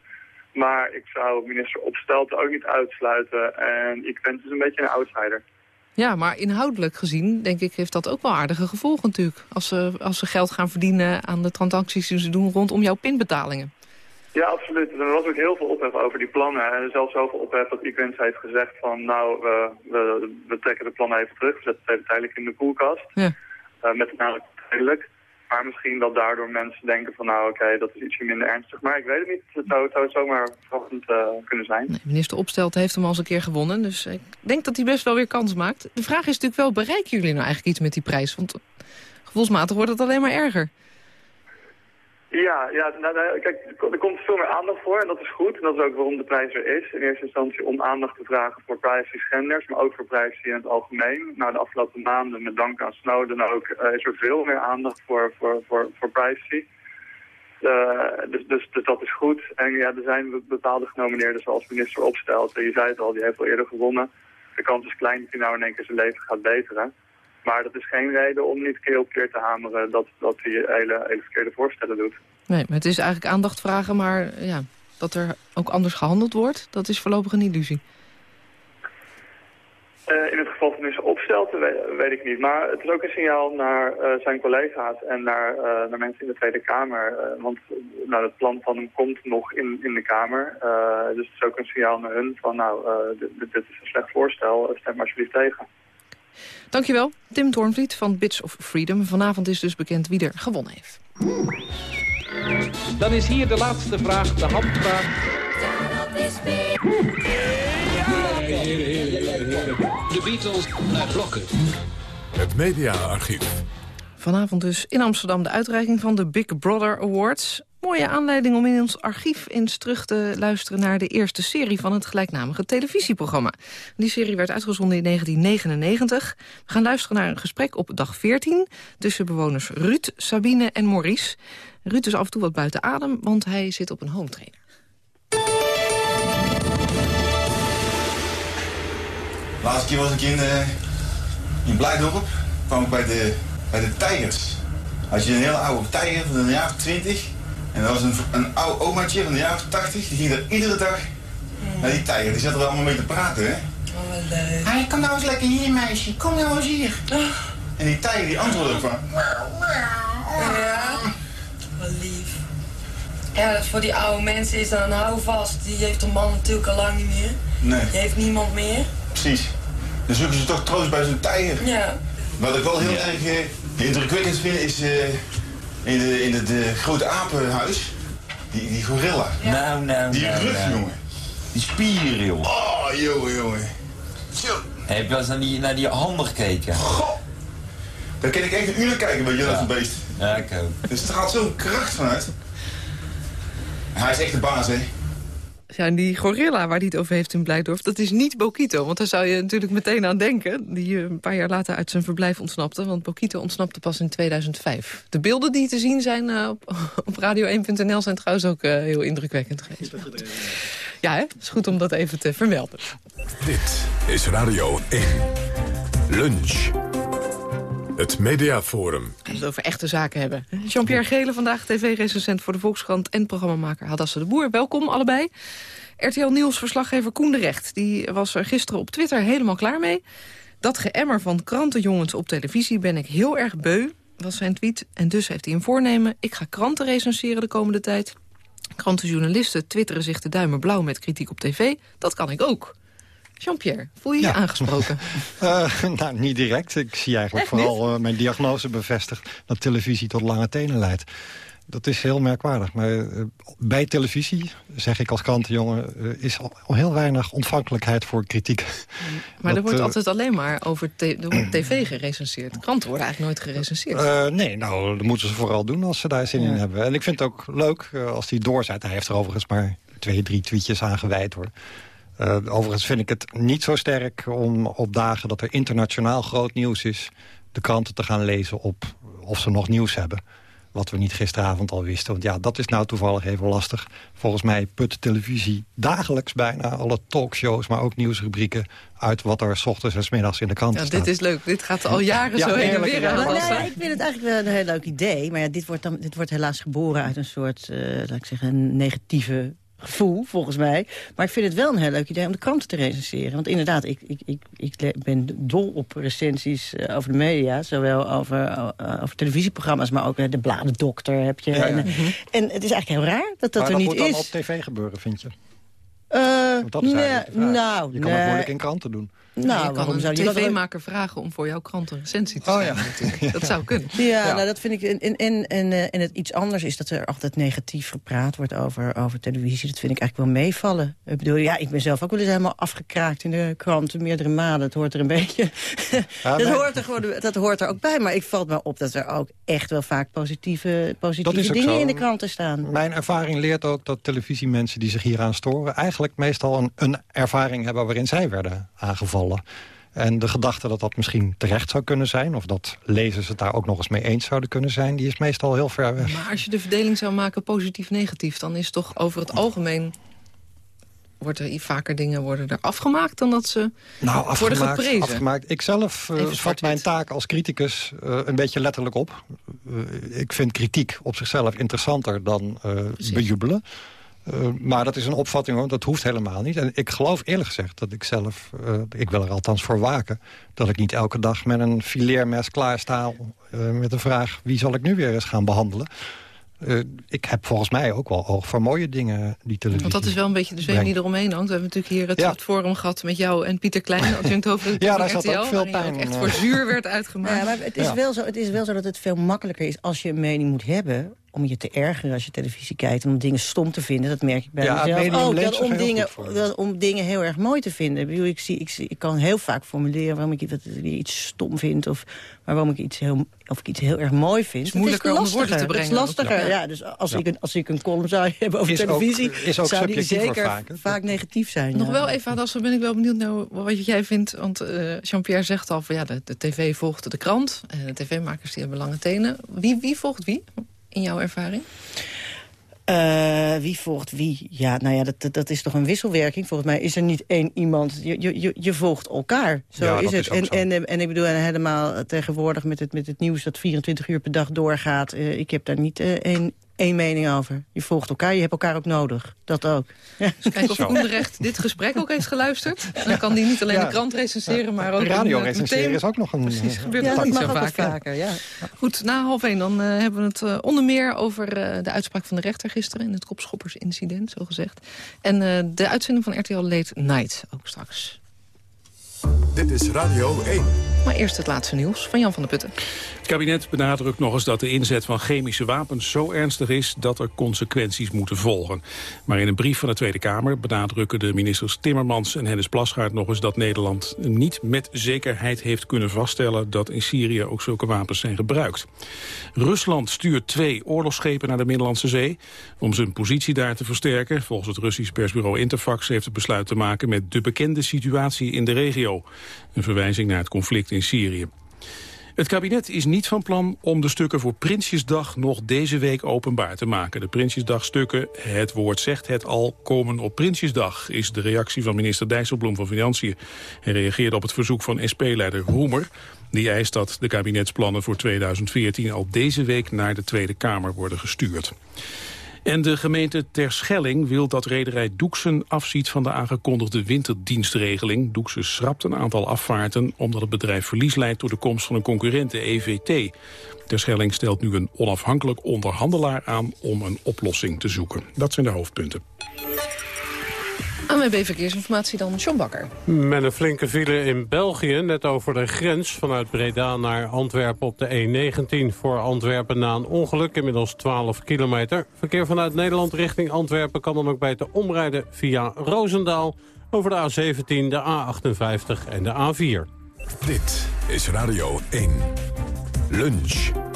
Maar ik zou minister Opstelten ook niet uitsluiten en ik ben dus een beetje een outsider. Ja, maar inhoudelijk gezien, denk ik, heeft dat ook wel aardige gevolgen natuurlijk. Als ze, als ze geld gaan verdienen aan de transacties die ze doen rondom jouw pinbetalingen. Ja, absoluut. Er was ook heel veel ophef over die plannen. En zelfs zoveel ophef dat Equins heeft gezegd van... nou, we, we, we trekken de plannen even terug. We zetten het even tijdelijk in de koelkast. Ja. Uh, met namelijk tijdelijk. Maar misschien dat daardoor mensen denken van... nou, oké, okay, dat is ietsje minder ernstig. Maar ik weet het niet. Het zou, het, zou het zomaar verrassend uh, kunnen zijn. Nee, minister Opstelt heeft hem al eens een keer gewonnen. Dus ik denk dat hij best wel weer kans maakt. De vraag is natuurlijk wel, bereiken jullie nou eigenlijk iets met die prijs? Want gevoelsmatig wordt het alleen maar erger. Ja, ja nou, nou, kijk, er komt veel meer aandacht voor en dat is goed. En dat is ook waarom de prijs er is. In eerste instantie om aandacht te vragen voor privacy-schenders, maar ook voor privacy in het algemeen. Nou, de afgelopen maanden, met dank aan Snowden ook, uh, is er veel meer aandacht voor, voor, voor, voor privacy. Uh, dus, dus, dus dat is goed. En ja, er zijn bepaalde genomineerden zoals minister Opstelt. Je zei het al, die heeft al eerder gewonnen. De kans is klein dat hij nou in één keer zijn leven gaat beteren. Maar dat is geen reden om niet keer op keer te hameren dat, dat hij hele, hele verkeerde voorstellen doet. Nee, maar het is eigenlijk aandacht vragen, maar ja, dat er ook anders gehandeld wordt, dat is voorlopig een illusie. Uh, in het geval van zijn opstelten weet, weet, ik niet. Maar het is ook een signaal naar uh, zijn collega's en naar, uh, naar mensen in de Tweede Kamer. want nou, het plan van hem komt nog in, in de Kamer. dus het is ook een signaal naar hun van nou, dit, dit, is een slecht voorstel. Stem maar alsjeblieft tegen. Dankjewel, Tim Toornvliet van Bits of Freedom. Vanavond is dus bekend wie er gewonnen heeft. Dan is hier de laatste vraag, de handvraag. De Beatles naar blokken. Het mediaarchief. Vanavond dus in Amsterdam de uitreiking van de Big Brother Awards. Mooie aanleiding om in ons archief eens terug te luisteren... naar de eerste serie van het gelijknamige televisieprogramma. Die serie werd uitgezonden in 1999. We gaan luisteren naar een gesprek op dag 14... tussen bewoners Ruud, Sabine en Maurice. Ruud is af en toe wat buiten adem, want hij zit op een home trainer. laatste keer was ik in, uh, in Blijdorp. kwam ik bij de, bij de tijgers. Had je een hele oude tijger van de jaren 20. En dat was een, een oude omaatje van de jaren 80. Die ging er iedere dag naar die tijger. Die zat er allemaal mee te praten, hè. Oh, wat leuk. Hij, kom nou eens lekker hier, meisje. Kom nou eens hier. En die tijger die antwoordde ook van... Ja, wat lief. Ja, voor die oude mensen is dan een houvast. Die heeft een man natuurlijk al lang niet meer. Nee. Die heeft niemand meer. Precies. Dan zoeken ze toch troost bij zo'n tijger. Ja. Wat ik wel heel erg uh, indrukwekkend vind is uh, in, de, in het grote apenhuis, die, die gorilla. Ja. Nou, nou, Die nou, rug, nou. jongen. Die spieren, joh. Oh, jongen, jongen. Zo. Heb je wel eens naar die, naar die handen gekeken? Goh. Daar kan ik echt een uur kijken bij jullie Ja. ja. beest. Ja, ik ook. Dus er gaat zo'n kracht vanuit. Hij is echt de baas, hè. Ja, en die gorilla waar hij het over heeft in Blijdorp... dat is niet Bokito, want daar zou je natuurlijk meteen aan denken... die eh, een paar jaar later uit zijn verblijf ontsnapte. Want Bokito ontsnapte pas in 2005. De beelden die te zien zijn eh, op, op radio1.nl... zijn trouwens ook eh, heel indrukwekkend geweest. Ja, hè? Het is goed om dat even te vermelden. Dit is Radio 1. Lunch. Het Mediaforum. We het over echte zaken hebben. Jean-Pierre Gele, vandaag tv-recensent voor de Volkskrant... en programmamaker Hadasse de Boer. Welkom allebei. RTL Nieuws-verslaggever Koen de Recht. Die was er gisteren op Twitter helemaal klaar mee. Dat geëmmer van krantenjongens op televisie ben ik heel erg beu, was zijn tweet. En dus heeft hij een voornemen. Ik ga kranten recenseren de komende tijd. Krantenjournalisten twitteren zich de duimen blauw met kritiek op tv. Dat kan ik ook. Jean-Pierre, voel je je Ja. aangesproken? Eh, nou, niet direct. Ik zie eigenlijk Echt vooral eh, mijn diagnose bevestigd... dat televisie tot lange tenen leidt. Dat is heel merkwaardig. Maar eh, bij televisie, zeg ik als krantenjongen... is al, heel weinig ontvankelijkheid voor kritiek. Maar er Dat, wordt eh, altijd alleen maar over er wordt tv gerecenseerd. Kranten worden eigenlijk nooit gerecenseerd. Nee, nou, dat moeten ze vooral doen als ze daar zin in hebben. En ik vind het ook leuk als hij doorzet. Hij heeft er overigens maar twee, drie tweetjes aan gewijd, hoor. Eh, overigens vind ik het niet zo sterk om op dagen dat er internationaal groot nieuws is... de kranten te gaan lezen op of ze nog nieuws hebben. Wat we niet gisteravond al wisten. Want ja, dat is nou toevallig even lastig. Volgens mij put televisie dagelijks bijna alle talkshows... maar ook nieuwsrubrieken uit wat er s ochtends en s middags in de krant Ja, staat. dit is leuk. Dit gaat al jaren Ja, zo heen en weer. Nou ja, ik vind het eigenlijk wel een heel leuk idee. Maar ja, dit wordt, dan, dit wordt helaas geboren uit een soort, eh, laat ik zeggen, een negatieve gevoel, volgens mij. Maar ik vind het wel een heel leuk idee om de kranten te recenseren. Want inderdaad, ik, ik, ik, ik ben dol op recensies eh, over de media. Zowel over, eh, over televisieprogramma's, maar ook eh, de bladendokter heb je. Ja, ja. En, eh, en het is eigenlijk heel raar dat dat maar er dat niet moet dan is. op tv gebeuren, vind je? Eh, Want dat is nee, nou, Je kan nee. het moeilijk in kranten doen. Nou, je kan waarom een zou je dat- tv-maker vragen om voor jouw krant een recensie te Oh, schrijven. ja. natuurlijk. Dat zou kunnen. Ja, Nou, dat vind ik. En, en, en, en, eh, het iets anders is dat er altijd negatief gepraat wordt over, over televisie. Dat vind ik eigenlijk wel meevallen. Ik bedoel, ja, ik ben zelf ook wel eens helemaal afgekraakt in de kranten, meerdere malen. Dat hoort er een beetje. Ja, dat, nee. hoort er gewoon, dat hoort er ook bij. Maar ik valt me op dat er ook echt wel vaak positieve, positieve dingen zo. in de kranten staan. Mijn ervaring leert ook dat televisiemensen die zich hieraan storen... eigenlijk meestal een, een ervaring hebben waarin zij werden aangevallen. En de gedachte dat dat misschien terecht zou kunnen zijn... of dat lezers het daar ook nog eens mee eens zouden kunnen zijn... die is meestal heel ver weg. Maar als je de verdeling zou maken positief-negatief... dan is toch over het algemeen... Wordt er vaker dingen worden er afgemaakt dan dat ze Nou, worden geprezen. afgemaakt. Ik zelf eh, vat mijn taak als criticus eh, een beetje letterlijk op. Eh, ik vind kritiek op zichzelf interessanter dan bejubelen. Uh, maar dat is een opvatting, hoor. dat hoeft helemaal niet. En ik geloof eerlijk gezegd dat ik zelf, uh, ik wil er althans voor waken... dat ik niet elke dag met een fileermes klaarsta... Uh, met de vraag, wie zal ik nu weer eens gaan behandelen? Uh, ik heb volgens mij ook wel oog voor mooie dingen, die televisie. Want dat is wel een beetje de zweem die eromheen hangt. We hebben natuurlijk hier het, ja. forum gehad met jou en Pieter Klein, adjunct over Ja, daar zat ook veel pijn. Echt voor zuur werd uitgemaakt. Ja, maar het is, ja. wel zo, het is wel zo dat het veel makkelijker is als je een mening moet hebben om je te ergeren als je televisie kijkt... en om dingen stom te vinden, dat merk ik bij ja, mezelf ook. Dat om, dingen, dat om dingen heel erg mooi te vinden. Ik, bedoel, ik, zie, ik, zie, ik kan heel vaak formuleren waarom ik iets, iets stom vind... of waarom ik iets heel, of ik iets heel erg mooi vind. Het is moeilijker om woorden te brengen. Het is lastiger, ja. ja dus als, Ik een, als ik een column zou hebben over is televisie... Ook, is ook zou die zeker vaak, vaak, negatief zijn. Nog wel even, Adasso, ben ik wel benieuwd naar wat jij vindt. Want uh, Jean-Pierre zegt al, van, ja, de, de tv volgt de krant. En de tv-makers die hebben lange tenen. Wie, wie volgt wie? In jouw ervaring? Uh, wie volgt wie? Ja, nou ja, dat, dat is toch een wisselwerking. Volgens mij is er niet één iemand. Je, je, je volgt elkaar. Zo ja, is het. Is en, zo. en, en ik bedoel, helemaal tegenwoordig met het, met het nieuws dat 24 uur per dag doorgaat. Uh, ik heb daar niet uh, één, één mening over. Je volgt elkaar, je hebt elkaar ook nodig. Dat ook. Ja. Dus kijk of Koenderecht dit gesprek ook heeft geluisterd. Dan kan die niet alleen ja. de krant recenseren, maar ook... Radio een, recenseren meteen... is ook nog een... Precies, gebeurt ja, dat niet zo vaak. vaker, ja. Goed, na half één dan uh, hebben we het uh, onder meer over uh, de uitspraak van de rechter gisteren... in het kopschoppersincident, zo gezegd. En de uitzending van RTL Late Night ook straks. Dit is Radio 1. Maar eerst het laatste nieuws van Jan van der Putten. Het kabinet benadrukt nog eens dat de inzet van chemische wapens zo ernstig is dat er consequenties moeten volgen. Maar in een brief van de Tweede Kamer benadrukken de ministers Timmermans en Hennis Plasgaard nog eens dat Nederland niet met zekerheid heeft kunnen vaststellen dat in Syrië ook zulke wapens zijn gebruikt. Rusland stuurt twee oorlogsschepen naar de Middellandse Zee om zijn positie daar te versterken. Volgens het Russisch persbureau Interfax heeft het besluit te maken met de bekende situatie in de regio. Een verwijzing naar het conflict in Syrië. Het kabinet is niet van plan om de stukken voor Prinsjesdag nog deze week openbaar te maken. De Prinsjesdagstukken, het woord zegt het al, komen op Prinsjesdag, is de reactie van minister Dijsselbloem van Financiën. Hij reageerde op het verzoek van SP-leider Roemer. Die eist dat de kabinetsplannen voor 2014 al deze week naar de Tweede Kamer worden gestuurd. En de gemeente Terschelling wil dat rederij Doeksen afziet van de aangekondigde winterdienstregeling. Doeksen schrapt een aantal afvaarten omdat het bedrijf verlies leidt door de komst van een concurrent, de EVT. Terschelling stelt nu een onafhankelijk onderhandelaar aan om een oplossing te zoeken. Dat zijn de hoofdpunten. ANWB Verkeersinformatie dan, John Bakker. Met een flinke file in België, net over de grens... vanuit Breda naar Antwerpen op de E19. Voor Antwerpen na een ongeluk, inmiddels 12 kilometer. Verkeer vanuit Nederland richting Antwerpen... kan dan ook beter omrijden via Roosendaal... over de A17, de A58 en de A4. Dit is Radio 1. Lunch.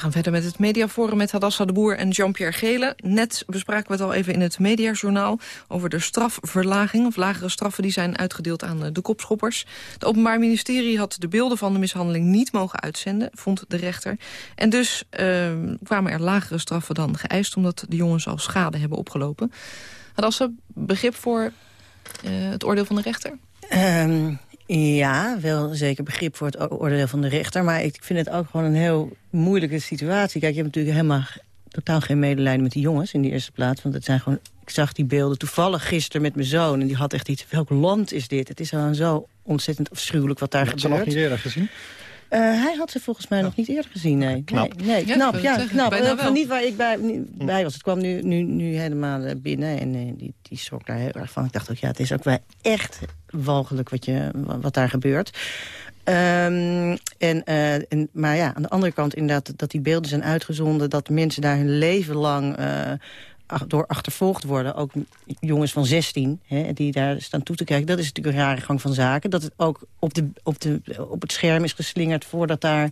We gaan verder met het mediaforum met Hadassa de Boer en Jean-Pierre Gele. Net bespraken we het al even in het mediajournaal... over de strafverlaging of lagere straffen die zijn uitgedeeld aan de kopschoppers. Het Openbaar Ministerie had de beelden van de mishandeling niet mogen uitzenden, vond de rechter. En dus uh, kwamen er lagere straffen dan geëist... omdat de jongens al schade hebben opgelopen. Hadassa, begrip voor uh, het oordeel van de rechter? Um... Ja, wel zeker begrip voor het oordeel van de rechter. Maar ik vind het ook gewoon een heel moeilijke situatie. Kijk, je hebt natuurlijk helemaal totaal geen medelijden met die jongens in de eerste plaats. Want het zijn gewoon, ik zag die beelden toevallig gisteren met mijn zoon. En die had echt iets, welk land is dit? Het is gewoon zo ontzettend afschuwelijk wat daar gebeurt. ze nog niet eerder gezien? Uh, hij had ze volgens mij ja. nog niet eerder gezien, nee. Knap. Nee, knap, ja, knap. bijna Uh, wel. niet waar ik bij, niet bij was. Het kwam nu, nu, nu helemaal uh, binnen en uh, die, die schrok daar heel erg van. Ik dacht ook, ja, het is ook wel echt walgelijk wat, je, wat daar gebeurt. Um, en, uh, en, maar ja, aan de andere kant inderdaad dat die beelden zijn uitgezonden... dat mensen daar hun leven lang uh, door achtervolgd worden. Ook jongens van 16 hè, die daar staan toe te kijken. Dat is natuurlijk een rare gang van zaken. Dat het ook op, de, op, de, op het scherm is geslingerd voordat daar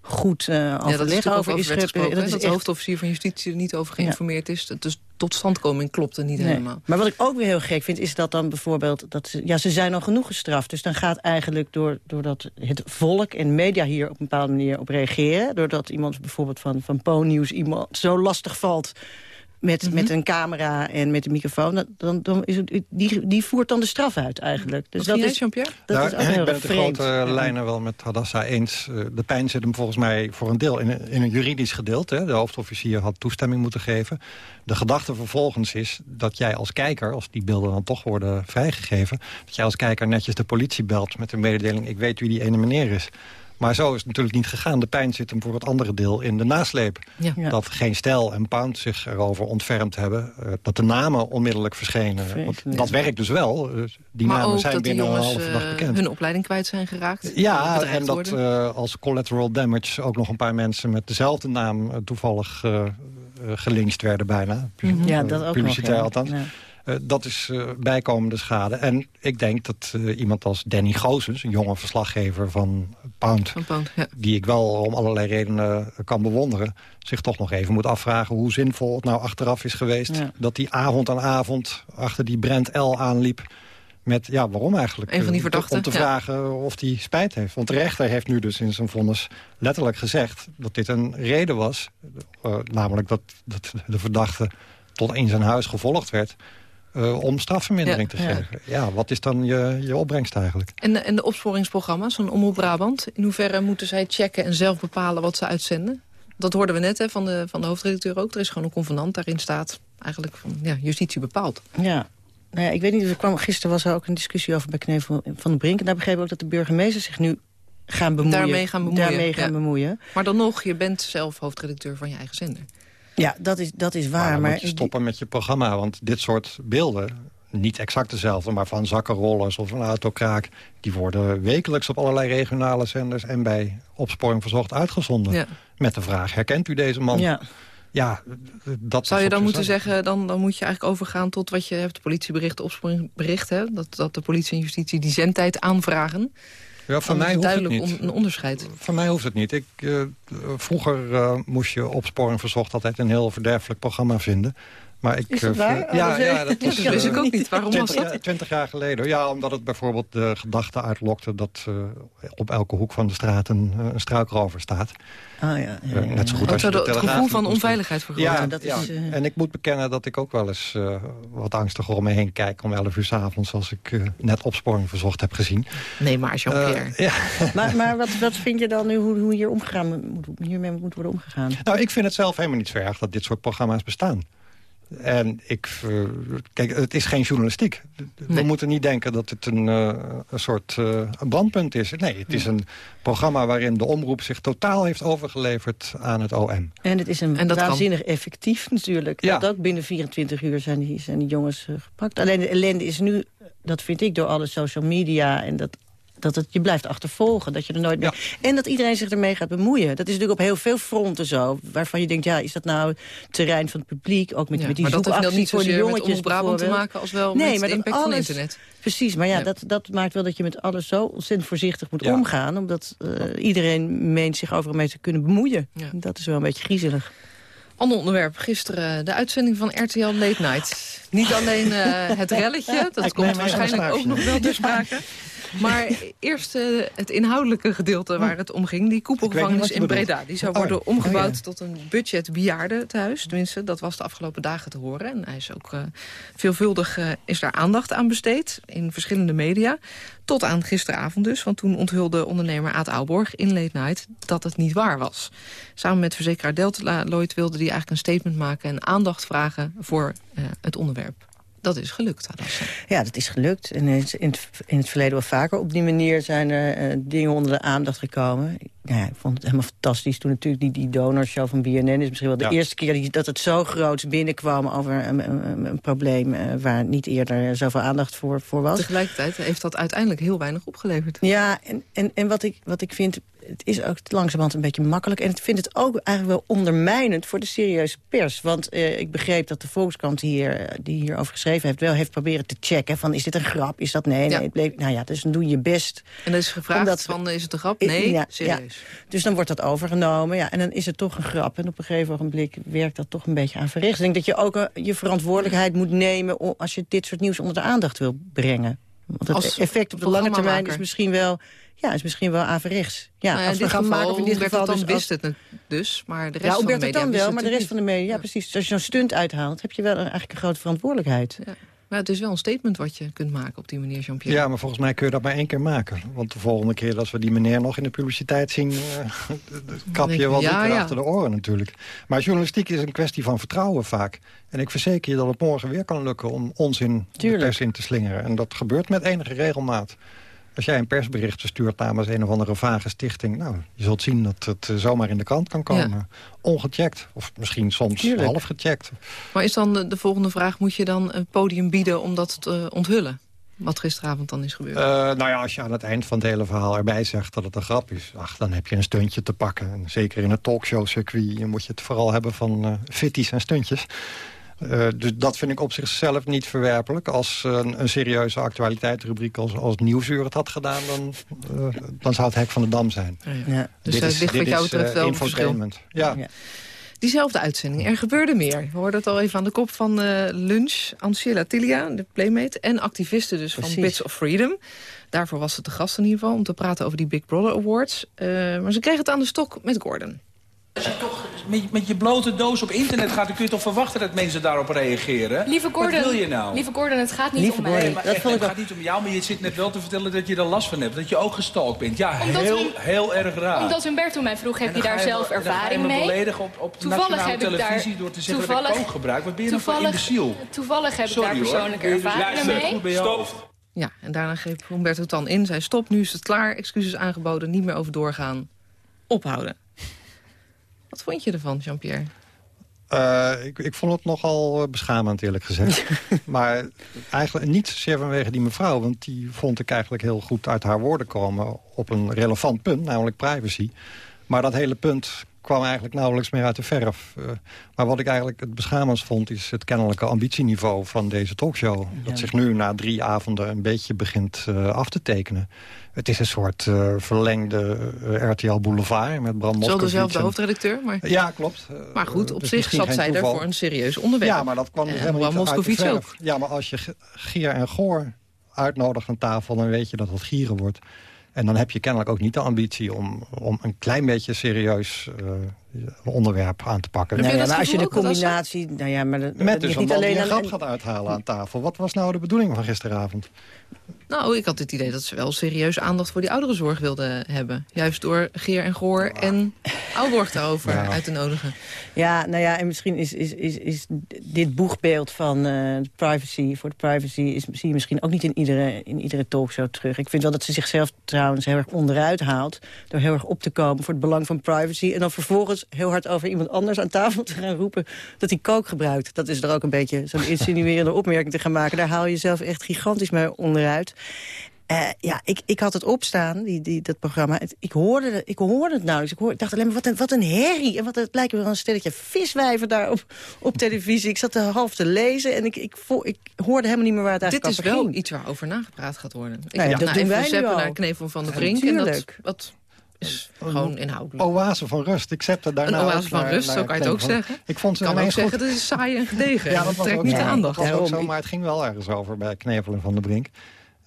goed uh, overleg ja, over is gesproken. Dat, is de hoofdofficier van justitie er niet over geïnformeerd ja. is. Dus tot standkoming klopt het niet nee. helemaal. Maar wat ik ook weer heel gek vind, is dat dan bijvoorbeeld... Dat ze, ja, ze zijn al genoeg gestraft. Dus dan gaat eigenlijk door, doordat het volk en media hier op een bepaalde manier op reageren... doordat iemand bijvoorbeeld van, van Po-nieuws iemand zo lastig valt... met, met een camera en met een microfoon... dan- dan, dan is het, die, die voert dan de straf uit eigenlijk. Dus Wat dat is, Jean-Pierre? dat Nou, is ook heel ik ben het in vreemd. grote Ja. lijnen wel met Hadassa eens. Eh, de pijn zit hem volgens mij voor een deel in, een- in een juridisch gedeelte. De hoofdofficier had toestemming moeten geven. De gedachte vervolgens is dat jij als kijker... als die beelden dan toch worden vrijgegeven... dat jij als kijker netjes de politie belt met de mededeling... ik weet wie die ene meneer is. Maar zo is het natuurlijk niet gegaan. De pijn zit hem voor het andere deel in de nasleep. Ja. Ja. Dat geen stijl en Pound zich erover ontfermd hebben. eh, dat de namen onmiddellijk verschenen. Want dat werkt dus wel. Eh, die maar namen zijn binnen een halve dag eh, bekend. hun opleiding kwijt zijn geraakt. Ja, en dat eh, als collateral damage ook nog een paar mensen met dezelfde naam toevallig eh eh, gelinkt werden bijna. Mhm. Ja, dat ook nog, Publicitair ja. althans. Ja. Eh, dat is eh, bijkomende schade. En ik denk dat eh, iemand als Danny Goossens, een jonge verslaggever van Pound... Van Pound, ja. die ik wel om allerlei redenen kan bewonderen... zich toch nog even moet afvragen hoe zinvol het nou achteraf is geweest... Ja. dat die avond aan avond achter die Brent L aanliep... met, ja, waarom eigenlijk? Een van die verdachten, Om te ja. vragen of hij spijt heeft. Want de rechter heeft nu dus in zijn vonnis letterlijk gezegd... dat dit een reden was, namelijk dat, dat de verdachte tot in zijn huis gevolgd werd... eh, om strafvermindering Ja. te geven. Ja, wat is dan je, je opbrengst eigenlijk? En, de- en de opsporingsprogramma's van Omroep Brabant... in hoeverre moeten zij checken en zelf bepalen wat ze uitzenden? Dat hoorden we net hè, van, de, van de hoofdredacteur ook. Er is gewoon een convenant, daarin staat eigenlijk van ja, justitie bepaald. Ja. Nou ja, ik weet niet, er kwam, gisteren was er ook een discussie over bij Knevel van de Brink. En daar begreep ik ook dat de burgemeester zich nu gaan bemoeien. Daarmee gaan bemoeien, Daarmee gaan ja. bemoeien. Maar dan nog, je bent zelf hoofdredacteur van je eigen zender. Ja, dat is, dat is Maar waar. dan Maar, moet je stoppen met je programma. Want dit soort beelden, niet exact dezelfde... maar van zakkenrollers of een autokraak... die worden wekelijks op allerlei regionale zenders... en bij Opsporing Verzocht uitgezonden. Ja. Met de vraag, herkent u deze man? ja. Ja, dat Zou je dan moeten zeggen, dan, dan moet je eigenlijk overgaan tot wat je hebt, politieberichten, opsporingsberichten, dat, dat de politie en justitie die zendtijd aanvragen? Ja, Dan mij hoeft het duidelijk niet. een onderscheid. Voor mij hoeft het niet. Ik, eh, vroeger eh, moest je Opsporing Verzocht altijd een heel verderfelijk programma vinden. Maar ik, Is dat eh, waar? vind- Oh, ja, dat is- ja, dat Ja, was, dat wist eh, ik ook niet. Waarom was 20 dat? jaar- 20 jaar geleden. Ja, omdat het bijvoorbeeld de gedachte uitlokte... dat eh, op elke hoek van de straat een, een struikrover staat. Oh, ja, ja, ja, net zo ja. goed als je de het gevoel van onveiligheid vergroten. Ja, dat ja. is, en ik moet bekennen dat ik ook wel eens wat angstiger om me heen kijk... om 11 uur 's avonds als ik net opsporing verzocht heb gezien. Nee, maar Jean-Pierre. Ja. Maar, maar wat, wat vind je dan nu hoe, hoe hier omgegaan moet, hiermee moet worden omgegaan? Nou, ik vind het zelf helemaal niet zo erg dat dit soort programma's bestaan. En ik, kijk, het is geen journalistiek. We Nee. moeten niet denken dat het een, eh, een soort eh, brandpunt is. Nee, het is een programma waarin de omroep zich totaal heeft overgeleverd aan het OM. En het is een En dat kan. waanzinnig effectief natuurlijk. Ja. Ook binnen 24 uur zijn die, zijn die jongens eh, gepakt. Alleen de ellende is nu, dat vind ik door alle social media... en dat, dat het je blijft achtervolgen, dat je er nooit meer... En dat iedereen zich ermee gaat bemoeien. Dat is natuurlijk op heel veel fronten zo. Waarvan je denkt, ja, is dat nou terrein van het publiek? Ook met, Ja, met die maar dat heeft niet voor de met jongetjes Omroep Brabant te maken... als wel Nee, met maar de impact van internet. Precies, maar ja, Ja. Dat, dat maakt wel dat je met alles zo ontzettend voorzichtig moet omgaan. Omdat eh, iedereen meent zich overal mee te kunnen bemoeien. Dat is wel een beetje griezelig. Ander onderwerp, gisteren de uitzending van RTL Late Night. Niet alleen eh, het relletje, dat komt waarschijnlijk ook nog wel ter sprake. Maar eerst eh, het inhoudelijke gedeelte waar het om ging. Die koepelgevangenis in. Breda. Die zou Oh, worden oh, omgebouwd ja. tot een budget bejaardentehuis. Tenminste, dat was de afgelopen dagen te horen. En hij is ook eh, veelvuldig eh, is daar aandacht aan besteed. In verschillende media. Tot aan gisteravond dus. Want toen onthulde ondernemer Aad Aalborg in Late Night dat het niet waar was. Samen met verzekeraar Delta Lloyd wilde hij eigenlijk een statement maken... en aandacht vragen voor het onderwerp. Dat is gelukt. Ja, dat is gelukt. En in het, in het, in het verleden wel vaker. Op die manier zijn er eh, dingen onder de aandacht gekomen. Ja, ik vond het helemaal fantastisch toen natuurlijk die, die donorshow van BNN... is misschien wel de Ja. eerste keer die- dat het zo groot binnenkwam... over een, een, een probleem eh, waar niet eerder zoveel aandacht voor, voor was. Tegelijkertijd heeft dat uiteindelijk heel weinig opgeleverd. Ja, en, en, en wat, ik, wat ik vind, het is ook langzamerhand een beetje makkelijk. En ik vind het ook eigenlijk wel ondermijnend voor de serieuze pers. Want eh, ik begreep dat de Volkskrant hier, eh, die hierover geschreven heeft... wel heeft proberen te checken van is dit een grap, is dat nee, nee. Het bleef, nou ja, dus dan doe je je best. En er is gevraagd Omdat- van, is het een grap? Nee, ja, serieus. ja. Dus dan wordt dat overgenomen. Ja, en dan is het toch een grap. En op een gegeven ogenblik werkt dat toch een beetje averechts. Ik denk dat je ook eh, je verantwoordelijkheid moet nemen... als je dit soort nieuws onder de aandacht wil brengen. Want het Als effect op de lange termijn is misschien wel Ja, is misschien wel averechts. Ja, Nou ja, in dit gaan geval, maken, of in dit geval dus wist als- het dus, maar de rest Ja, van de media wist wel, het maar de rest van de media... Ja, precies. Dus als je zo'n stunt uithaalt, heb je wel een, eigenlijk een grote verantwoordelijkheid. niet. Maar het is wel een statement wat je kunt maken op die manier, Jean-Pierre. Ja, maar volgens mij kun je dat maar één keer maken. Want de volgende keer dat we die meneer nog in de publiciteit zien... eh, kap je wel ja, ja. achter de oren natuurlijk. Maar journalistiek is een kwestie van vertrouwen vaak. En ik verzeker je dat het morgen weer kan lukken om onzin de Tuurlijk. pers in te slingeren. En dat gebeurt met enige regelmaat. Als jij een persbericht verstuurt namens een of andere vage stichting... nou, je zult zien dat het eh, zomaar in de krant kan komen. Ongecheckt. Of misschien soms Tuurlijk. half gecheckt. Maar is dan de, de volgende vraag, moet je dan een podium bieden om dat te onthullen? Wat gisteravond dan is gebeurd. Eh, nou ja, als je aan het eind van het hele verhaal erbij zegt dat het een grap is... Ach, dan heb je een stuntje te pakken. En zeker in het talkshow-circuit moet je het vooral hebben van eh fitties en stuntjes. Eh, dus dat vind ik op zichzelf niet verwerpelijk. Als eh, een, een serieuze actualiteitsrubriek als, als Nieuwsuur het had gedaan... Dan, eh, dan zou het hek van de dam zijn. Ja. Dus het ligt wat jou betreft wel een. Ja. Diezelfde uitzending. Er gebeurde meer. We hoorden het al even aan de kop van eh, Lunch. Anciella Tilia, de playmate. En activisten dus Precies. van Bits of Freedom. Daarvoor was het de gast in ieder geval. Om te praten over die Big Brother Awards. Eh, maar ze kregen het aan de stok met Gordon. Als je toch met, met je blote doos op internet gaat... dan kun je toch verwachten dat mensen daarop reageren? Lieve Gordon, Wat wil je nou? lieve Gordon, het gaat niet Lieve om mij. Maar Dat echt, vond ik het wel- gaat niet om jou, maar je zit net wel te vertellen dat je er last van hebt. Dat je ook gestalkt bent. Ja, Omdat heel, u- heel erg raar. Omdat Humberto mij vroeg, heb je dan daar zelf dan ervaring me mee? beledigen op, op Toevallig nationale heb ik daar- televisie door te zeggen dat toevallig- ik kook gebruik. Wat ben je nou voor Toevallig, imbeciel? toevallig heb ik Sorry daar hoor. persoonlijke je dus ervaringen luisteren? mee. Hoofd. Ja, en daarna greep Humberto Tan in. Zei stop, nu is het klaar. Excuses aangeboden, niet meer over doorgaan. Ophouden. Wat vond je ervan, Jean-Pierre? Eh, ik, ik vond het nogal eh, beschamend, eerlijk gezegd. maar eigenlijk niet zozeer vanwege die mevrouw... want die vond ik eigenlijk heel goed uit haar woorden komen... op een relevant punt, namelijk privacy. Maar dat hele punt kwam eigenlijk nauwelijks meer uit de verf. Eh, maar wat ik eigenlijk het beschamendst vond... is het kennelijke ambitieniveau van deze talkshow. Dat zich nu na drie avonden een beetje begint eh, af te tekenen. Het is een soort eh, verlengde RTL Boulevard met Bram Zo Moskowitz. dezelfde en- hoofdredacteur. Maar, Ja, klopt. Maar goed, op dus zich zat zij toeval. voor een serieus onderwerp. Ja, maar dat kwam dus helemaal Bram niet uit de verf. ook. Ja, maar als je Gier en Goor uitnodigt aan tafel... dan weet je dat het gieren wordt. En dan heb je kennelijk ook niet de ambitie om, om een klein beetje serieus eh, onderwerp aan te pakken. Nou ja, maar als je de combinatie... Nou ja, maar dat, dat Met dus een niet man die alleen een aan... grap gaat uithalen aan tafel. Wat was nou de bedoeling van gisteravond? Nou, ik had het idee dat ze wel serieus aandacht voor die ouderenzorg wilden hebben. Juist door Geer en Goor en Aalborg daarover uit te nodigen. Ja, nou ja, en misschien is, is, is, is dit boegbeeld van eh, privacy, voor de privacy... Is, zie je misschien ook niet in iedere, in iedere talkshow terug. Ik vind wel dat ze zichzelf trouwens heel erg onderuit haalt... door heel erg op te komen voor het belang van privacy... en dan vervolgens heel hard over iemand anders aan tafel te gaan roepen... dat hij kook gebruikt. Dat is er ook een beetje zo'n insinuerende opmerking te gaan maken. Daar haal je jezelf echt gigantisch mee onderuit. Eh, ja, ik, ik had het opstaan, die, die, dat programma. Het- ik, hoorde, het- ik hoorde het nauwelijks. Ik, hoorde, ik dacht alleen maar, wat een, wat een herrie. En wat, het lijkt wel een stelletje viswijven daar op, op televisie. Ik zat er half te lezen en ik, ik, vo- ik hoorde helemaal niet meer waar het Dit eigenlijk is over wel ging. iets waarover nagepraat gaat worden. Ik Nou ja, dat nou doen wij nu al. naar Knevel van de Ja, Brink. en dat, dat is gewoon inhoudelijk. Oase van rust. Ik zette daarna Een oase van naar- rust, naar zo kan je het ook zeggen. Ik vond ze kan ook zeggen, dat is saai en gedegen. Ja, dat dat trekt niet de ja, aandacht. Dat was ook Daarom. zo, maar het ging wel ergens over bij Knevel en Van der Brink.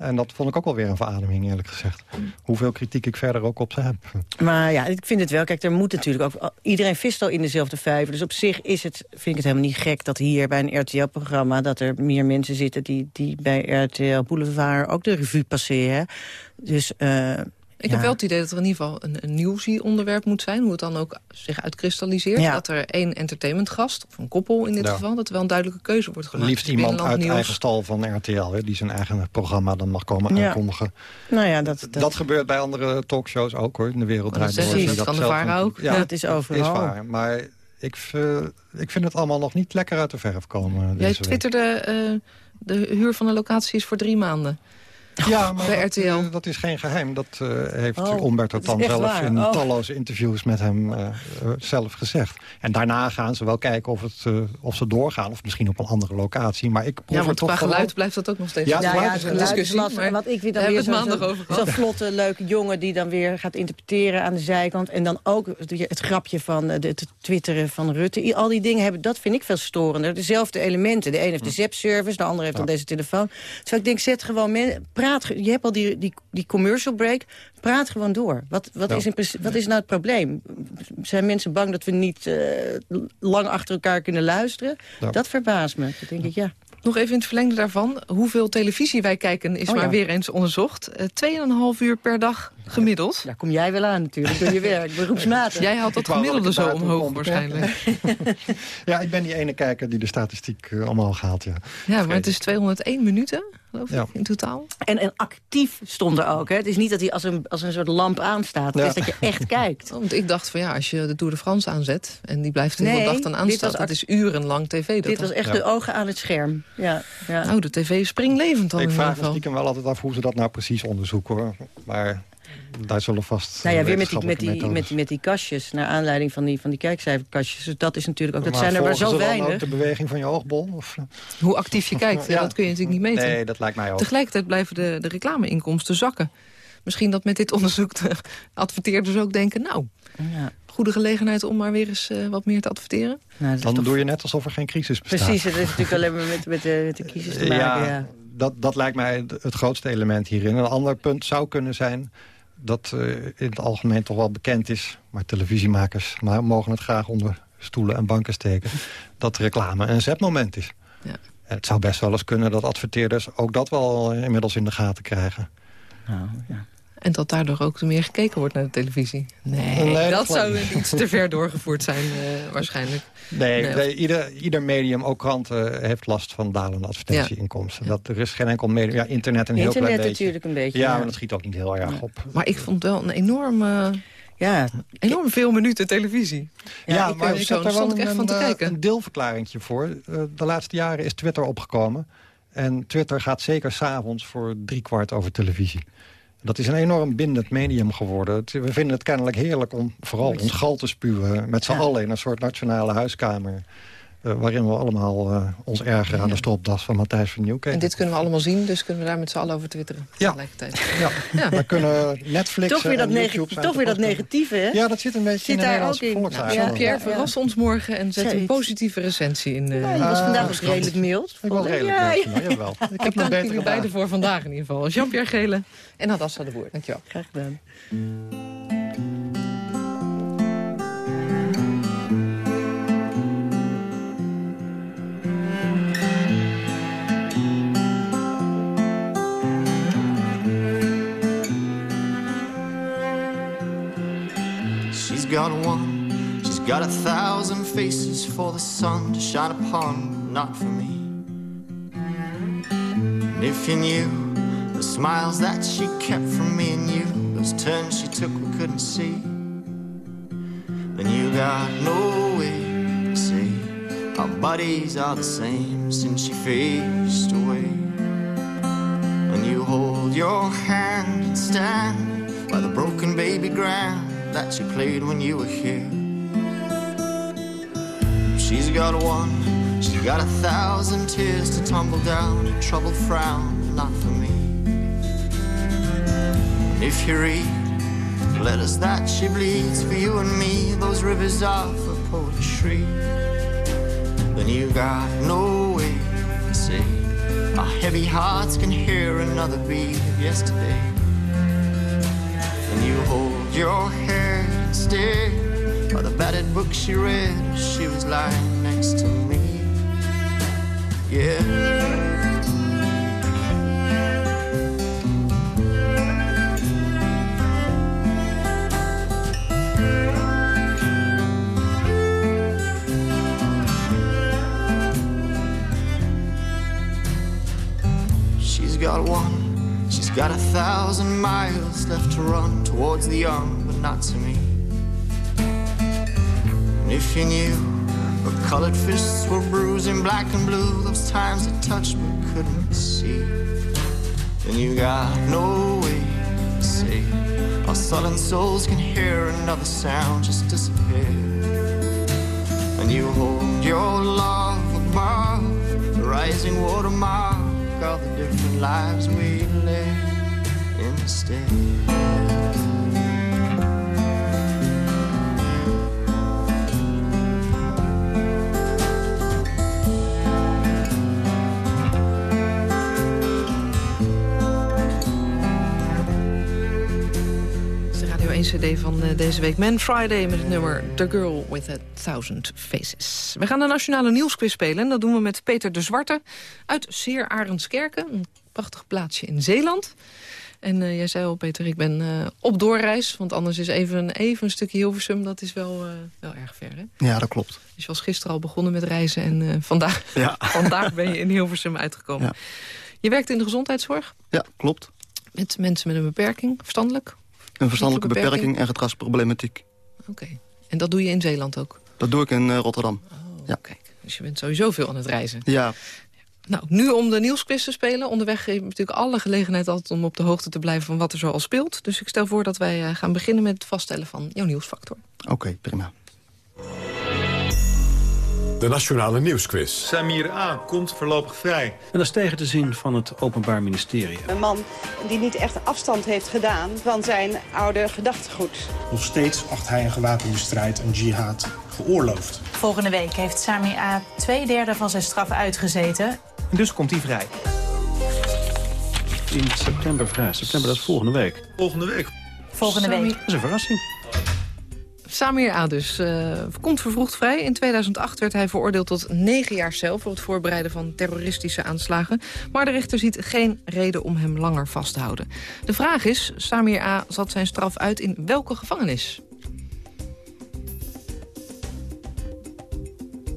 En dat vond ik ook wel weer een verademing, eerlijk gezegd. Hoeveel kritiek ik verder ook op ze heb. Maar ja, ik vind het wel. Kijk, er moet natuurlijk ook... Iedereen vist al in dezelfde vijver. Dus op zich is het, vind ik het helemaal niet gek dat hier bij een RTL-programma... dat er meer mensen zitten die, die bij RTL Boulevard ook de revue passeren. Dus... eh, Ik ja. heb wel het idee dat er in ieder geval een, een nieuwsie-onderwerp moet zijn. Hoe het dan ook zich uitkristalliseert. Ja. Dat er één entertainmentgast, of een koppel in dit Ja. geval... dat er wel een duidelijke keuze wordt gemaakt. Liefst Dus iemand uit eigen stal van RTL, hè, die zijn eigen programma dan mag komen Ja. aankondigen. Nou ja, dat, Dat, gebeurt bij andere talkshows ook hoor, in de wereld. Dat je dat kan de VARA ook. Ja, dat is overal. Is waar, maar ik, v- ik vind het allemaal nog niet lekker uit de verf komen Jij twitterde, eh, de huur van de locatie is voor drie maanden. Ja, maar bij dat, RTL. eh, dat is geen geheim. Dat eh, heeft Oh, echt zelf waar. in Oh. talloze interviews met hem eh, zelf gezegd. En daarna gaan ze wel kijken of, het, eh, of ze doorgaan. Of misschien op een andere locatie. Maar ik proef Ja, want toch qua geluid blijft dat ook nog steeds. Ja, Ja, ja, het is een geluid is discussie, lastig. maar Want ik vind daar dan weer hebben we het zo'n vlotte, leuke jongen... die dan weer gaat interpreteren aan de zijkant. En dan ook het grapje van de- het twitteren van Rutte. Al die dingen hebben, dat vind ik veel storender. Dezelfde elementen. De een heeft de zap-service, de ander heeft dan deze telefoon. Dus ik denk, zet gewoon... men- je hebt al die, die, die commercial break. Praat gewoon door. Wat, wat, Ja. is, in, wat is nou het probleem? Zijn mensen bang dat we niet eh, lang achter elkaar kunnen luisteren? Ja. Dat verbaast me. Dan denk ik, ja. Nog even in het verlengde daarvan. Hoeveel televisie wij kijken is Oh, maar ja. weer eens onderzocht. Eh, Tweeënhalf uur per dag gemiddeld. Daar kom jij wel aan natuurlijk, door je werk, beroepsmatig. Jij haalt dat dat gemiddelde zo omhoog waarschijnlijk. Ja, ik ben die ene kijker die de statistiek eh, allemaal gaat, ja. Ja, maar het is 201 minuten, geloof ik, Ja. in totaal. En, en actief stond er ook. Hè? Het is niet dat hij als een, als een soort lamp aanstaat. Het Ja. is dat je echt kijkt. Want ik dacht van ja, als je de Tour de France aanzet... en die blijft de hele Nee, dag dan aanstaan, dat is urenlang tv. Dat Dit dan. was echt Ja. de ogen aan het scherm. Ja, ja. Nou, de tv springlevend dan Ik in ieder vraag me stiekem wel altijd af hoe ze dat nou precies onderzoeken, hoor. Maar daar zullen vast Nou ja, weer met die, met, die, met, die, met die kastjes, naar aanleiding van die, van die kijkcijferkastjes. Dus dat is natuurlijk ook, dat Maar zijn er maar zo weinig. ook de beweging van je oogbol? Of? Hoe actief je kijkt, ja, Ja. dat kun je natuurlijk niet meten. Nee, dat lijkt mij ook. Tegelijkertijd blijven de, de reclameinkomsten zakken. Misschien dat met dit onderzoek de adverteerders ook denken... nou, Ja. goede gelegenheid om maar weer eens eh, wat meer te adverteren. Nou, Dan toch- doe je net alsof er geen crisis bestaat. Precies, het is natuurlijk alleen maar met, met, de, met de kiezers te maken. Ja, Dat, dat lijkt mij het- grootste element hierin. Een ander punt zou kunnen zijn dat eh, in het algemeen toch wel bekend is... maar televisiemakers maar mogen het graag onder stoelen en banken steken... dat reclame een zetmoment is. Ja. En het zou best wel eens kunnen dat adverteerders ook dat wel eh, inmiddels in de gaten krijgen. Nou, ja. En dat daardoor ook meer gekeken wordt naar de televisie. Nee, Nee, dat zou iets te ver doorgevoerd zijn eh, waarschijnlijk. Nee, Nee, nee, ieder, ieder medium, ook kranten, heeft last van dalende advertentieinkomsten. Dat, er is geen enkel medium. Ja, internet een heel Internet klein beetje. natuurlijk een beetje, Ja, ja. maar dat schiet ook niet heel erg op. Maar ik vond wel een enorm, eh, ja. enorm veel minuten televisie. Ja, ik maar ik heb daar wel echt een, van te eh, kijken. een deelverklaringje voor. Eh, de laatste jaren is Twitter opgekomen. En Twitter gaat zeker s'avonds voor driekwart over televisie. Dat is een enorm bindend medium geworden. We vinden het kennelijk heerlijk om vooral ons gal te spuwen... met z'n Ja. allen in een soort nationale huiskamer... eh, waarin we allemaal eh, ons ergeren aan de stropdas van Matthijs van Nieuwkerk. En dit kunnen we allemaal zien, dus kunnen we daar met z'n allen over twitteren. Ja. Tegelijkertijd. Ja, Ja. dan kunnen Netflix Toch weer dat, en YouTube... toch weer dat negatieve, hè? Ja, dat zit een beetje Zit in de daar Nederlandse ook in. Ja, Jean-Pierre, ja. verras ons morgen en zet een positieve recensie in. eh, Ja, je was vandaag ook redelijk mild. Ik was redelijk Ja, mild, ja. nou, jawel. Ik heb dank betere jullie beiden voor vandaag in ieder geval. Jean-Pierre Gele en Adassa de Boer. Dankjewel. Graag gedaan. Got one, she's got a thousand faces for the sun to shine upon, not for me. And if you knew the smiles that she kept from me and you, those turns she took we couldn't see, then you got no way to say our bodies are the same since she faced away. And you hold your hand and stand by the broken baby ground that she played when you were here. She's got one, she's got a thousand tears to tumble down, a troubled frown, not for me. And if you read letters that she bleeds for you and me, those rivers of her poetry, then you got no way to say our heavy hearts can hear another beat of yesterday. And you hold your head stare by the battered book she read she was lying next to me. Yeah. She's got one, she's got a thousand miles left to run towards the young, but not to me. And if you knew her colored fists were bruising black and blue, those times I touched but couldn't see, then you got no way to say our sullen souls can hear another sound just disappear. And you hold your love above the rising watermark of the different lives we live to stay. cd van eh, deze week. Man Friday met het nummer The Girl with a Thousand Faces. We gaan de Nationale Nieuwsquiz spelen. En dat doen we met Peter de Zwarte uit Seer Arendskerken. Een prachtig plaatsje in Zeeland. En eh, jij zei al, Peter, ik ben eh, op doorreis. Want anders is even, even een stukje Hilversum, dat is wel, eh, wel erg ver, hè? Ja, dat klopt. Dus je was gisteren al begonnen met reizen en vandaag, Ja. vandaag ben je in Hilversum uitgekomen. Ja. Je werkt in de gezondheidszorg Ja, klopt. met mensen met een beperking, verstandelijk. Een verstandelijke beperking? beperking en gedragsproblematiek. Oké. En dat doe je in Zeeland ook? Dat doe ik in Rotterdam. ja. Dus je bent sowieso veel aan het reizen. Ja, Nou, nu om de nieuwsquiz te spelen. Onderweg heb je natuurlijk alle gelegenheid altijd om op de hoogte te blijven van wat er zo al speelt. Dus ik stel voor dat wij eh, gaan beginnen met het vaststellen van jouw nieuwsfactor. oké, prima. De Nationale Nieuwsquiz. Samir A. komt voorlopig vrij. En dat is tegen de zin van het Openbaar Ministerie. Een man die niet echt afstand heeft gedaan van zijn oude gedachtegoed. Nog steeds acht hij een gewapende strijd, een jihad, geoorloofd. Volgende week heeft Sami A. twee derde van zijn straf uitgezeten. En dus komt hij vrij. In september vrij. September, dat is volgende week. Volgende week. Volgende Samir- week. Dat is een verrassing. Samir A. dus eh, komt vervroegd vrij. In 2008 werd hij veroordeeld tot negen jaar cel... voor het voorbereiden van terroristische aanslagen. Maar de rechter ziet geen reden om hem langer vast te houden. De vraag is, Samir A. zat zijn straf uit in welke gevangenis?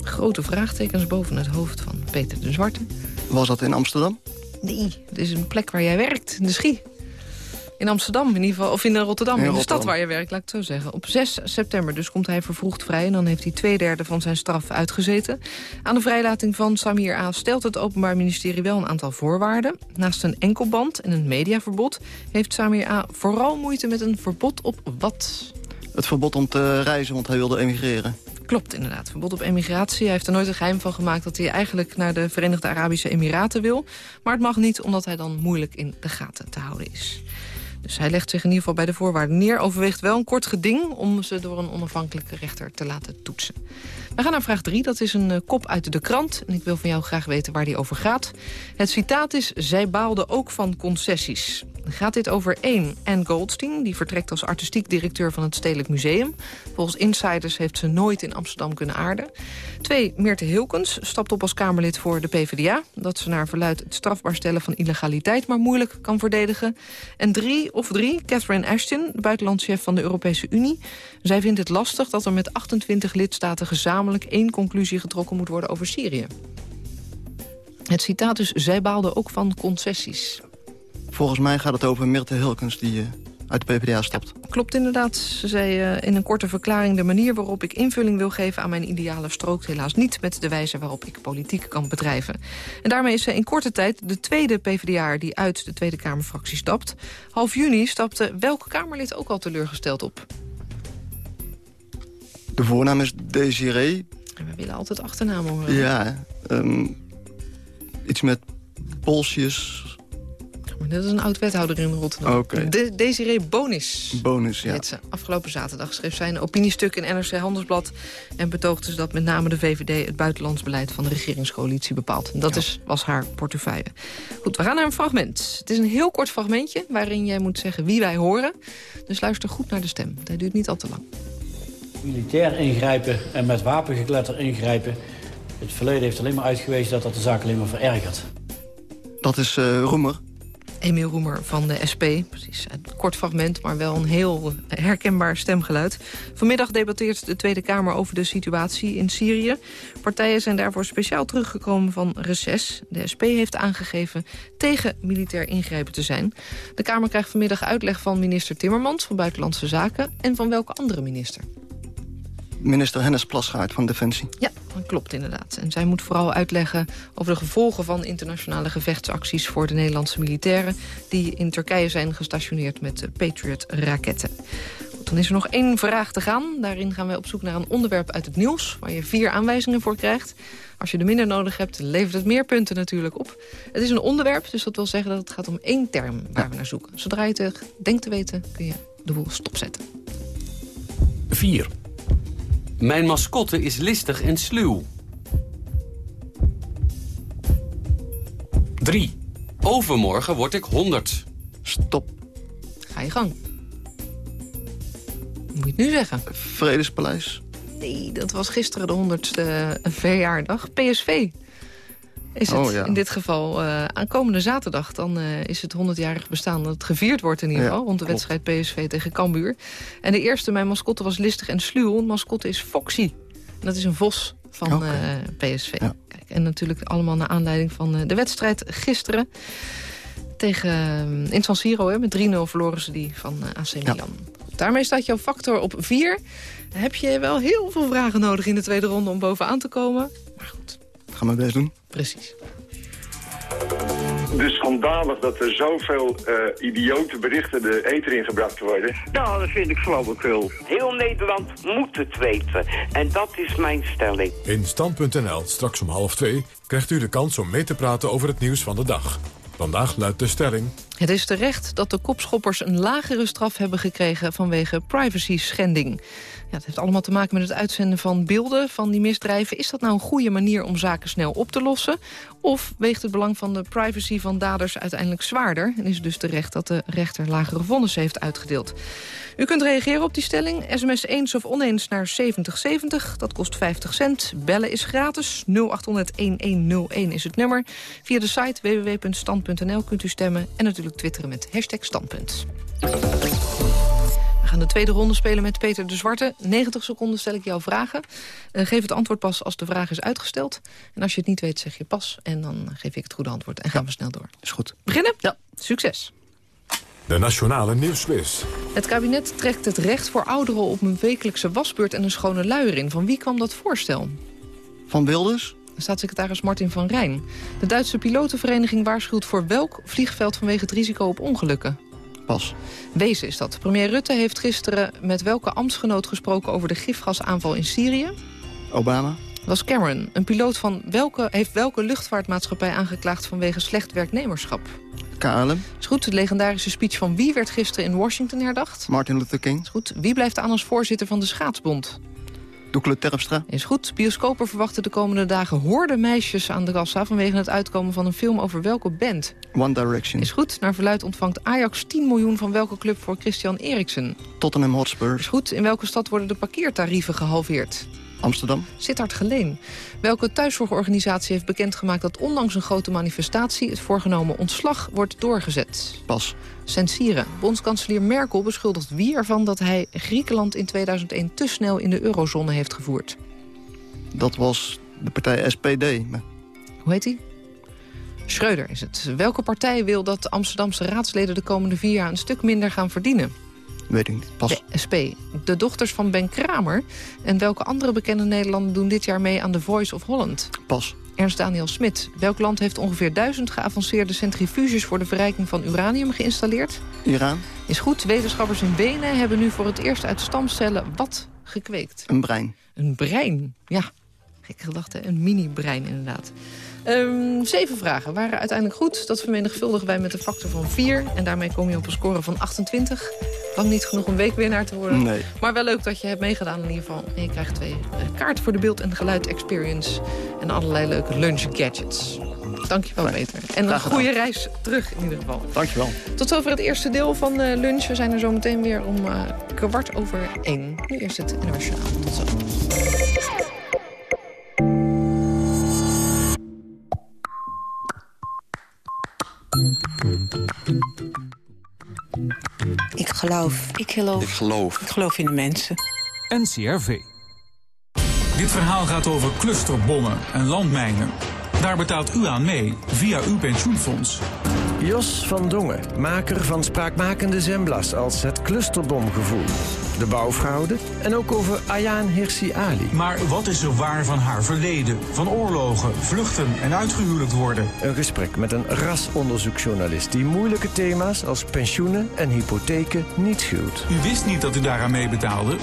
Grote vraagtekens boven het hoofd van Peter de Zwarte. Was dat in Amsterdam? Nee, het is een plek waar jij werkt, in de Schie. In Amsterdam in ieder geval, of in Rotterdam, In in, de Rotterdam. stad waar je werkt, laat ik het zo zeggen. Op 6 september dus komt hij vervroegd vrij... en dan heeft hij twee derde van zijn straf uitgezeten. Aan de vrijlating van Samir A. stelt het Openbaar Ministerie wel een aantal voorwaarden. Naast een enkelband en een mediaverbod... heeft Samir A. vooral moeite met een verbod op wat... Het verbod om te reizen, want hij wilde emigreren. Klopt inderdaad, verbod op emigratie. Hij heeft er nooit een geheim van gemaakt dat hij eigenlijk naar de Verenigde Arabische Emiraten wil. Maar het mag niet omdat hij dan moeilijk in de gaten te houden is. Dus hij legt zich in ieder geval bij de voorwaarden neer. Overweegt wel een kort geding om ze door een onafhankelijke rechter te laten toetsen. We gaan naar vraag 3. Dat is een eh, kop uit de krant. En ik wil van jou graag weten waar die over gaat. Het citaat is... Zij baalde ook van concessies. Gaat dit over 1. Anne Goldstein, die vertrekt als artistiek directeur van het Stedelijk Museum. Volgens insiders heeft ze nooit in Amsterdam kunnen aarden. 2. Meerte Hilkens stapt op als Kamerlid voor de PvdA. Dat ze naar verluidt het strafbaar stellen van illegaliteit maar moeilijk kan verdedigen. En 3 of 3. Catherine Ashton, de buitenlandschef van de Europese Unie. Zij vindt het lastig dat er met 28 lidstaten gezamenlijk één conclusie getrokken moet worden over Syrië. Het citaat is, zij baalde ook van concessies. Volgens mij gaat het over Mirte Hilkens die eh, uit de PvdA stapt. Klopt inderdaad. Ze zei eh, in een korte verklaring... de manier waarop ik invulling wil geven aan mijn idealen... strookt helaas niet met de wijze waarop ik politiek kan bedrijven. En daarmee is ze in korte tijd de tweede PvdA die uit de Tweede Kamerfractie stapt. Half juni stapte welk Kamerlid ook al teleurgesteld op? De voornaam is Desiree. En we willen altijd achternaam horen. Ja, ehm, iets met Bolsjes. Maar dit is een oud-wethouder in Rotterdam. Oké. De Desiree Bonis. Bonus, ja. heet ze. Afgelopen zaterdag schreef zij een opiniestuk in NRC Handelsblad... en betoogde ze dat met name de VVD het buitenlands beleid van de regeringscoalitie bepaalt. En dat is, was haar portefeuille. Goed, we gaan naar een fragment. Het is een heel kort fragmentje waarin jij moet zeggen wie wij horen. Dus luister goed naar de stem. Dat duurt niet al te lang. Militair ingrijpen en met wapengekletter ingrijpen. Het verleden heeft alleen maar uitgewezen dat dat de zaak alleen maar verergert. Dat is eh, Roemer. Emiel Roemer van de SP. Precies, een kort fragment, maar wel een heel herkenbaar stemgeluid. Vanmiddag debatteert de Tweede Kamer over de situatie in Syrië. Partijen zijn daarvoor speciaal teruggekomen van reces. De SP heeft aangegeven tegen militair ingrijpen te zijn. De Kamer krijgt vanmiddag uitleg van minister Timmermans van Buitenlandse Zaken... en van welke andere minister? Minister Hennis Plasgaard van Defensie. Ja, dat klopt inderdaad. En zij moet vooral uitleggen over de gevolgen van internationale gevechtsacties voor de Nederlandse militairen die in Turkije zijn gestationeerd met de Patriot-raketten. Dan is er nog één vraag te gaan. Daarin gaan wij op zoek naar een onderwerp uit het nieuws... waar je vier aanwijzingen voor krijgt. Als je er minder nodig hebt, levert het meer punten natuurlijk op. Het is een onderwerp, dus dat wil zeggen dat het gaat om één term waar we naar zoeken. Zodra je het denkt te weten, kun je de boel stopzetten. 4. Mijn mascotte is listig en sluw. 3. Overmorgen word ik 100. Stop. Ga je gang. Moet je het nu zeggen? Vredespaleis. Nee, dat was gisteren de honderdste verjaardag. PSV is het Oh, ja. in dit geval. eh aankomende zaterdag dan eh, is het 100-jarig bestaan dat het gevierd wordt in ieder Ja, geval. rond de klopt. wedstrijd PSV tegen Cambuur. En de eerste, mijn mascotte was listig en sluw. Een mascotte is Foxy. En dat is een vos van eh, PSV. Kijk, en natuurlijk allemaal naar aanleiding van de wedstrijd gisteren. Tegen, in San Siro, hè, met 3-0 verloren ze die van AC Milan. Daarmee staat jouw factor op 4. Heb je wel heel veel vragen nodig in de tweede ronde om bovenaan te komen? Ga mijn best doen. Precies. Dus schandalig dat er zoveel eh idiote berichten de eter ingebracht worden. Nou, dat vind ik flauwekul. Heel Nederland moet het weten. En dat is mijn stelling. In Stand.nl, straks om half twee, krijgt u de kans om mee te praten over het nieuws van de dag. Vandaag luidt de stelling... Het is terecht dat de kopschoppers een lagere straf hebben gekregen vanwege privacy-schending. Het heeft allemaal te maken met het uitzenden van beelden van die misdrijven. Is dat nou een goede manier om zaken snel op te lossen? Of weegt het belang van de privacy van daders uiteindelijk zwaarder? En is dus terecht dat de rechter lagere vonnissen heeft uitgedeeld? U kunt reageren op die stelling. SMS eens of oneens naar 7070. Dat kost 50 cent. Bellen is gratis. 0800-1101 is het nummer. Via de site www.stand.nl kunt u stemmen. En natuurlijk twitteren met hashtag standpunt. We gaan de tweede ronde spelen met Peter de Zwarte. 90 seconden stel ik jouw vragen. Eh, geef het antwoord pas als de vraag is uitgesteld. En als je het niet weet, zeg je pas. En dan geef ik het goede antwoord. En gaan we snel door. Is goed. Beginnen? Ja. Succes. De Nationale Nieuwsquiz. Het kabinet trekt het recht voor ouderen op een wekelijkse wasbeurt en een schone luier in. Van wie kwam dat voorstel? Van Wilders? Staatssecretaris Martin van Rijn. De Duitse pilotenvereniging waarschuwt voor welk vliegveld vanwege het risico op ongelukken? Pas. Wezen is dat. Premier Rutte heeft gisteren met welke ambtsgenoot gesproken over de gifgasaanval in Syrië? Obama? Dat was Cameron. Een piloot van welke, heeft welke luchtvaartmaatschappij aangeklaagd vanwege slecht werknemerschap? KLM? Is goed. De legendarische speech van wie werd gisteren in Washington herdacht? Martin Luther King? Is goed. Wie blijft aan als voorzitter van de Schaatsbond? Doekle Terpstra? Is goed. Bioscopen verwachten de komende dagen hoorde meisjes aan de kassa... vanwege het uitkomen van een film over welke band? One Direction? Is goed. Naar verluid ontvangt Ajax 10 miljoen van welke club voor Christian Eriksen? Tottenham Hotspur? Is goed. In welke stad worden de parkeertarieven gehalveerd? Amsterdam? Sittard Geleen. Welke thuiszorgorganisatie heeft bekendgemaakt dat ondanks een grote manifestatie... het voorgenomen ontslag wordt doorgezet? Pas. Censieren. Bondskanselier Merkel beschuldigt wie ervan dat hij Griekenland in 2001 te snel in de eurozone heeft gevoerd? Dat was de partij SPD. Hoe heet die? Schreuder is het. Welke partij wil dat de Amsterdamse raadsleden de komende vier jaar een stuk minder gaan verdienen? Weet ik niet. Pas. De SP. De dochters van Ben Kramer. En welke andere bekende Nederlanden doen dit jaar mee aan The Voice of Holland? Pas. Ernst Daniel Smit. Welk land heeft ongeveer duizend geavanceerde centrifuges voor de verrijking van uranium geïnstalleerd? Iran? Is goed. Wetenschappers in Wenen hebben nu voor het eerst uit stamcellen wat gekweekt? Een brein. Een brein, ja. Gekke gedachte, een mini-brein inderdaad. Ehm, zeven vragen waren uiteindelijk goed. Dat vermenigvuldigen wij met een factor van 4. En daarmee kom je op een score van 28. Lang niet genoeg om weekwinnaar te worden. Nee. Maar wel leuk dat je hebt meegedaan in ieder geval. En je krijgt twee eh, kaarten voor de beeld- en geluid-experience. En allerlei leuke lunch-gadgets. Dankjewel, Peter. En een goede reis terug in ieder geval. Dankjewel. Tot zover het eerste deel van eh, lunch. We zijn er zo meteen weer om eh, kwart over één. Nu eerst het internationaal. Tot zo. Ik geloof. Ik geloof. Ik geloof. Ik geloof in de mensen. NCRV. Dit verhaal gaat over clusterbommen en landmijnen. Daar betaalt u aan mee via uw pensioenfonds. Jos van Dongen, maker van spraakmakende zemblas als het clusterbomgevoel. De bouwfraude en ook over Ayaan Hirsi Ali. Maar wat is er waar van haar verleden? Van oorlogen, vluchten en uitgehuwelijkt worden? Een gesprek met een rasonderzoeksjournalist die moeilijke thema's als pensioenen en hypotheken niet schuwt. U wist niet dat u daaraan meebetaalde?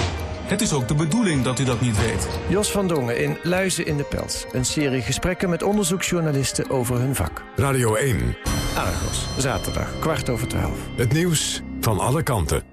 Het is ook de bedoeling dat u dat niet weet. Jos van Dongen in Luizen in de Pels. Een serie gesprekken met onderzoeksjournalisten over hun vak. Radio 1. Argos, zaterdag, kwart over twaalf. Het nieuws van alle kanten.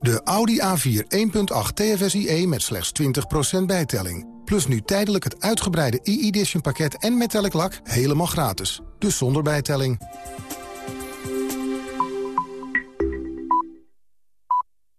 De Audi A4 1.8 TFSIe met slechts 20% bijtelling. Plus nu tijdelijk het uitgebreide e-edition pakket en metallic lak helemaal gratis. Dus zonder bijtelling.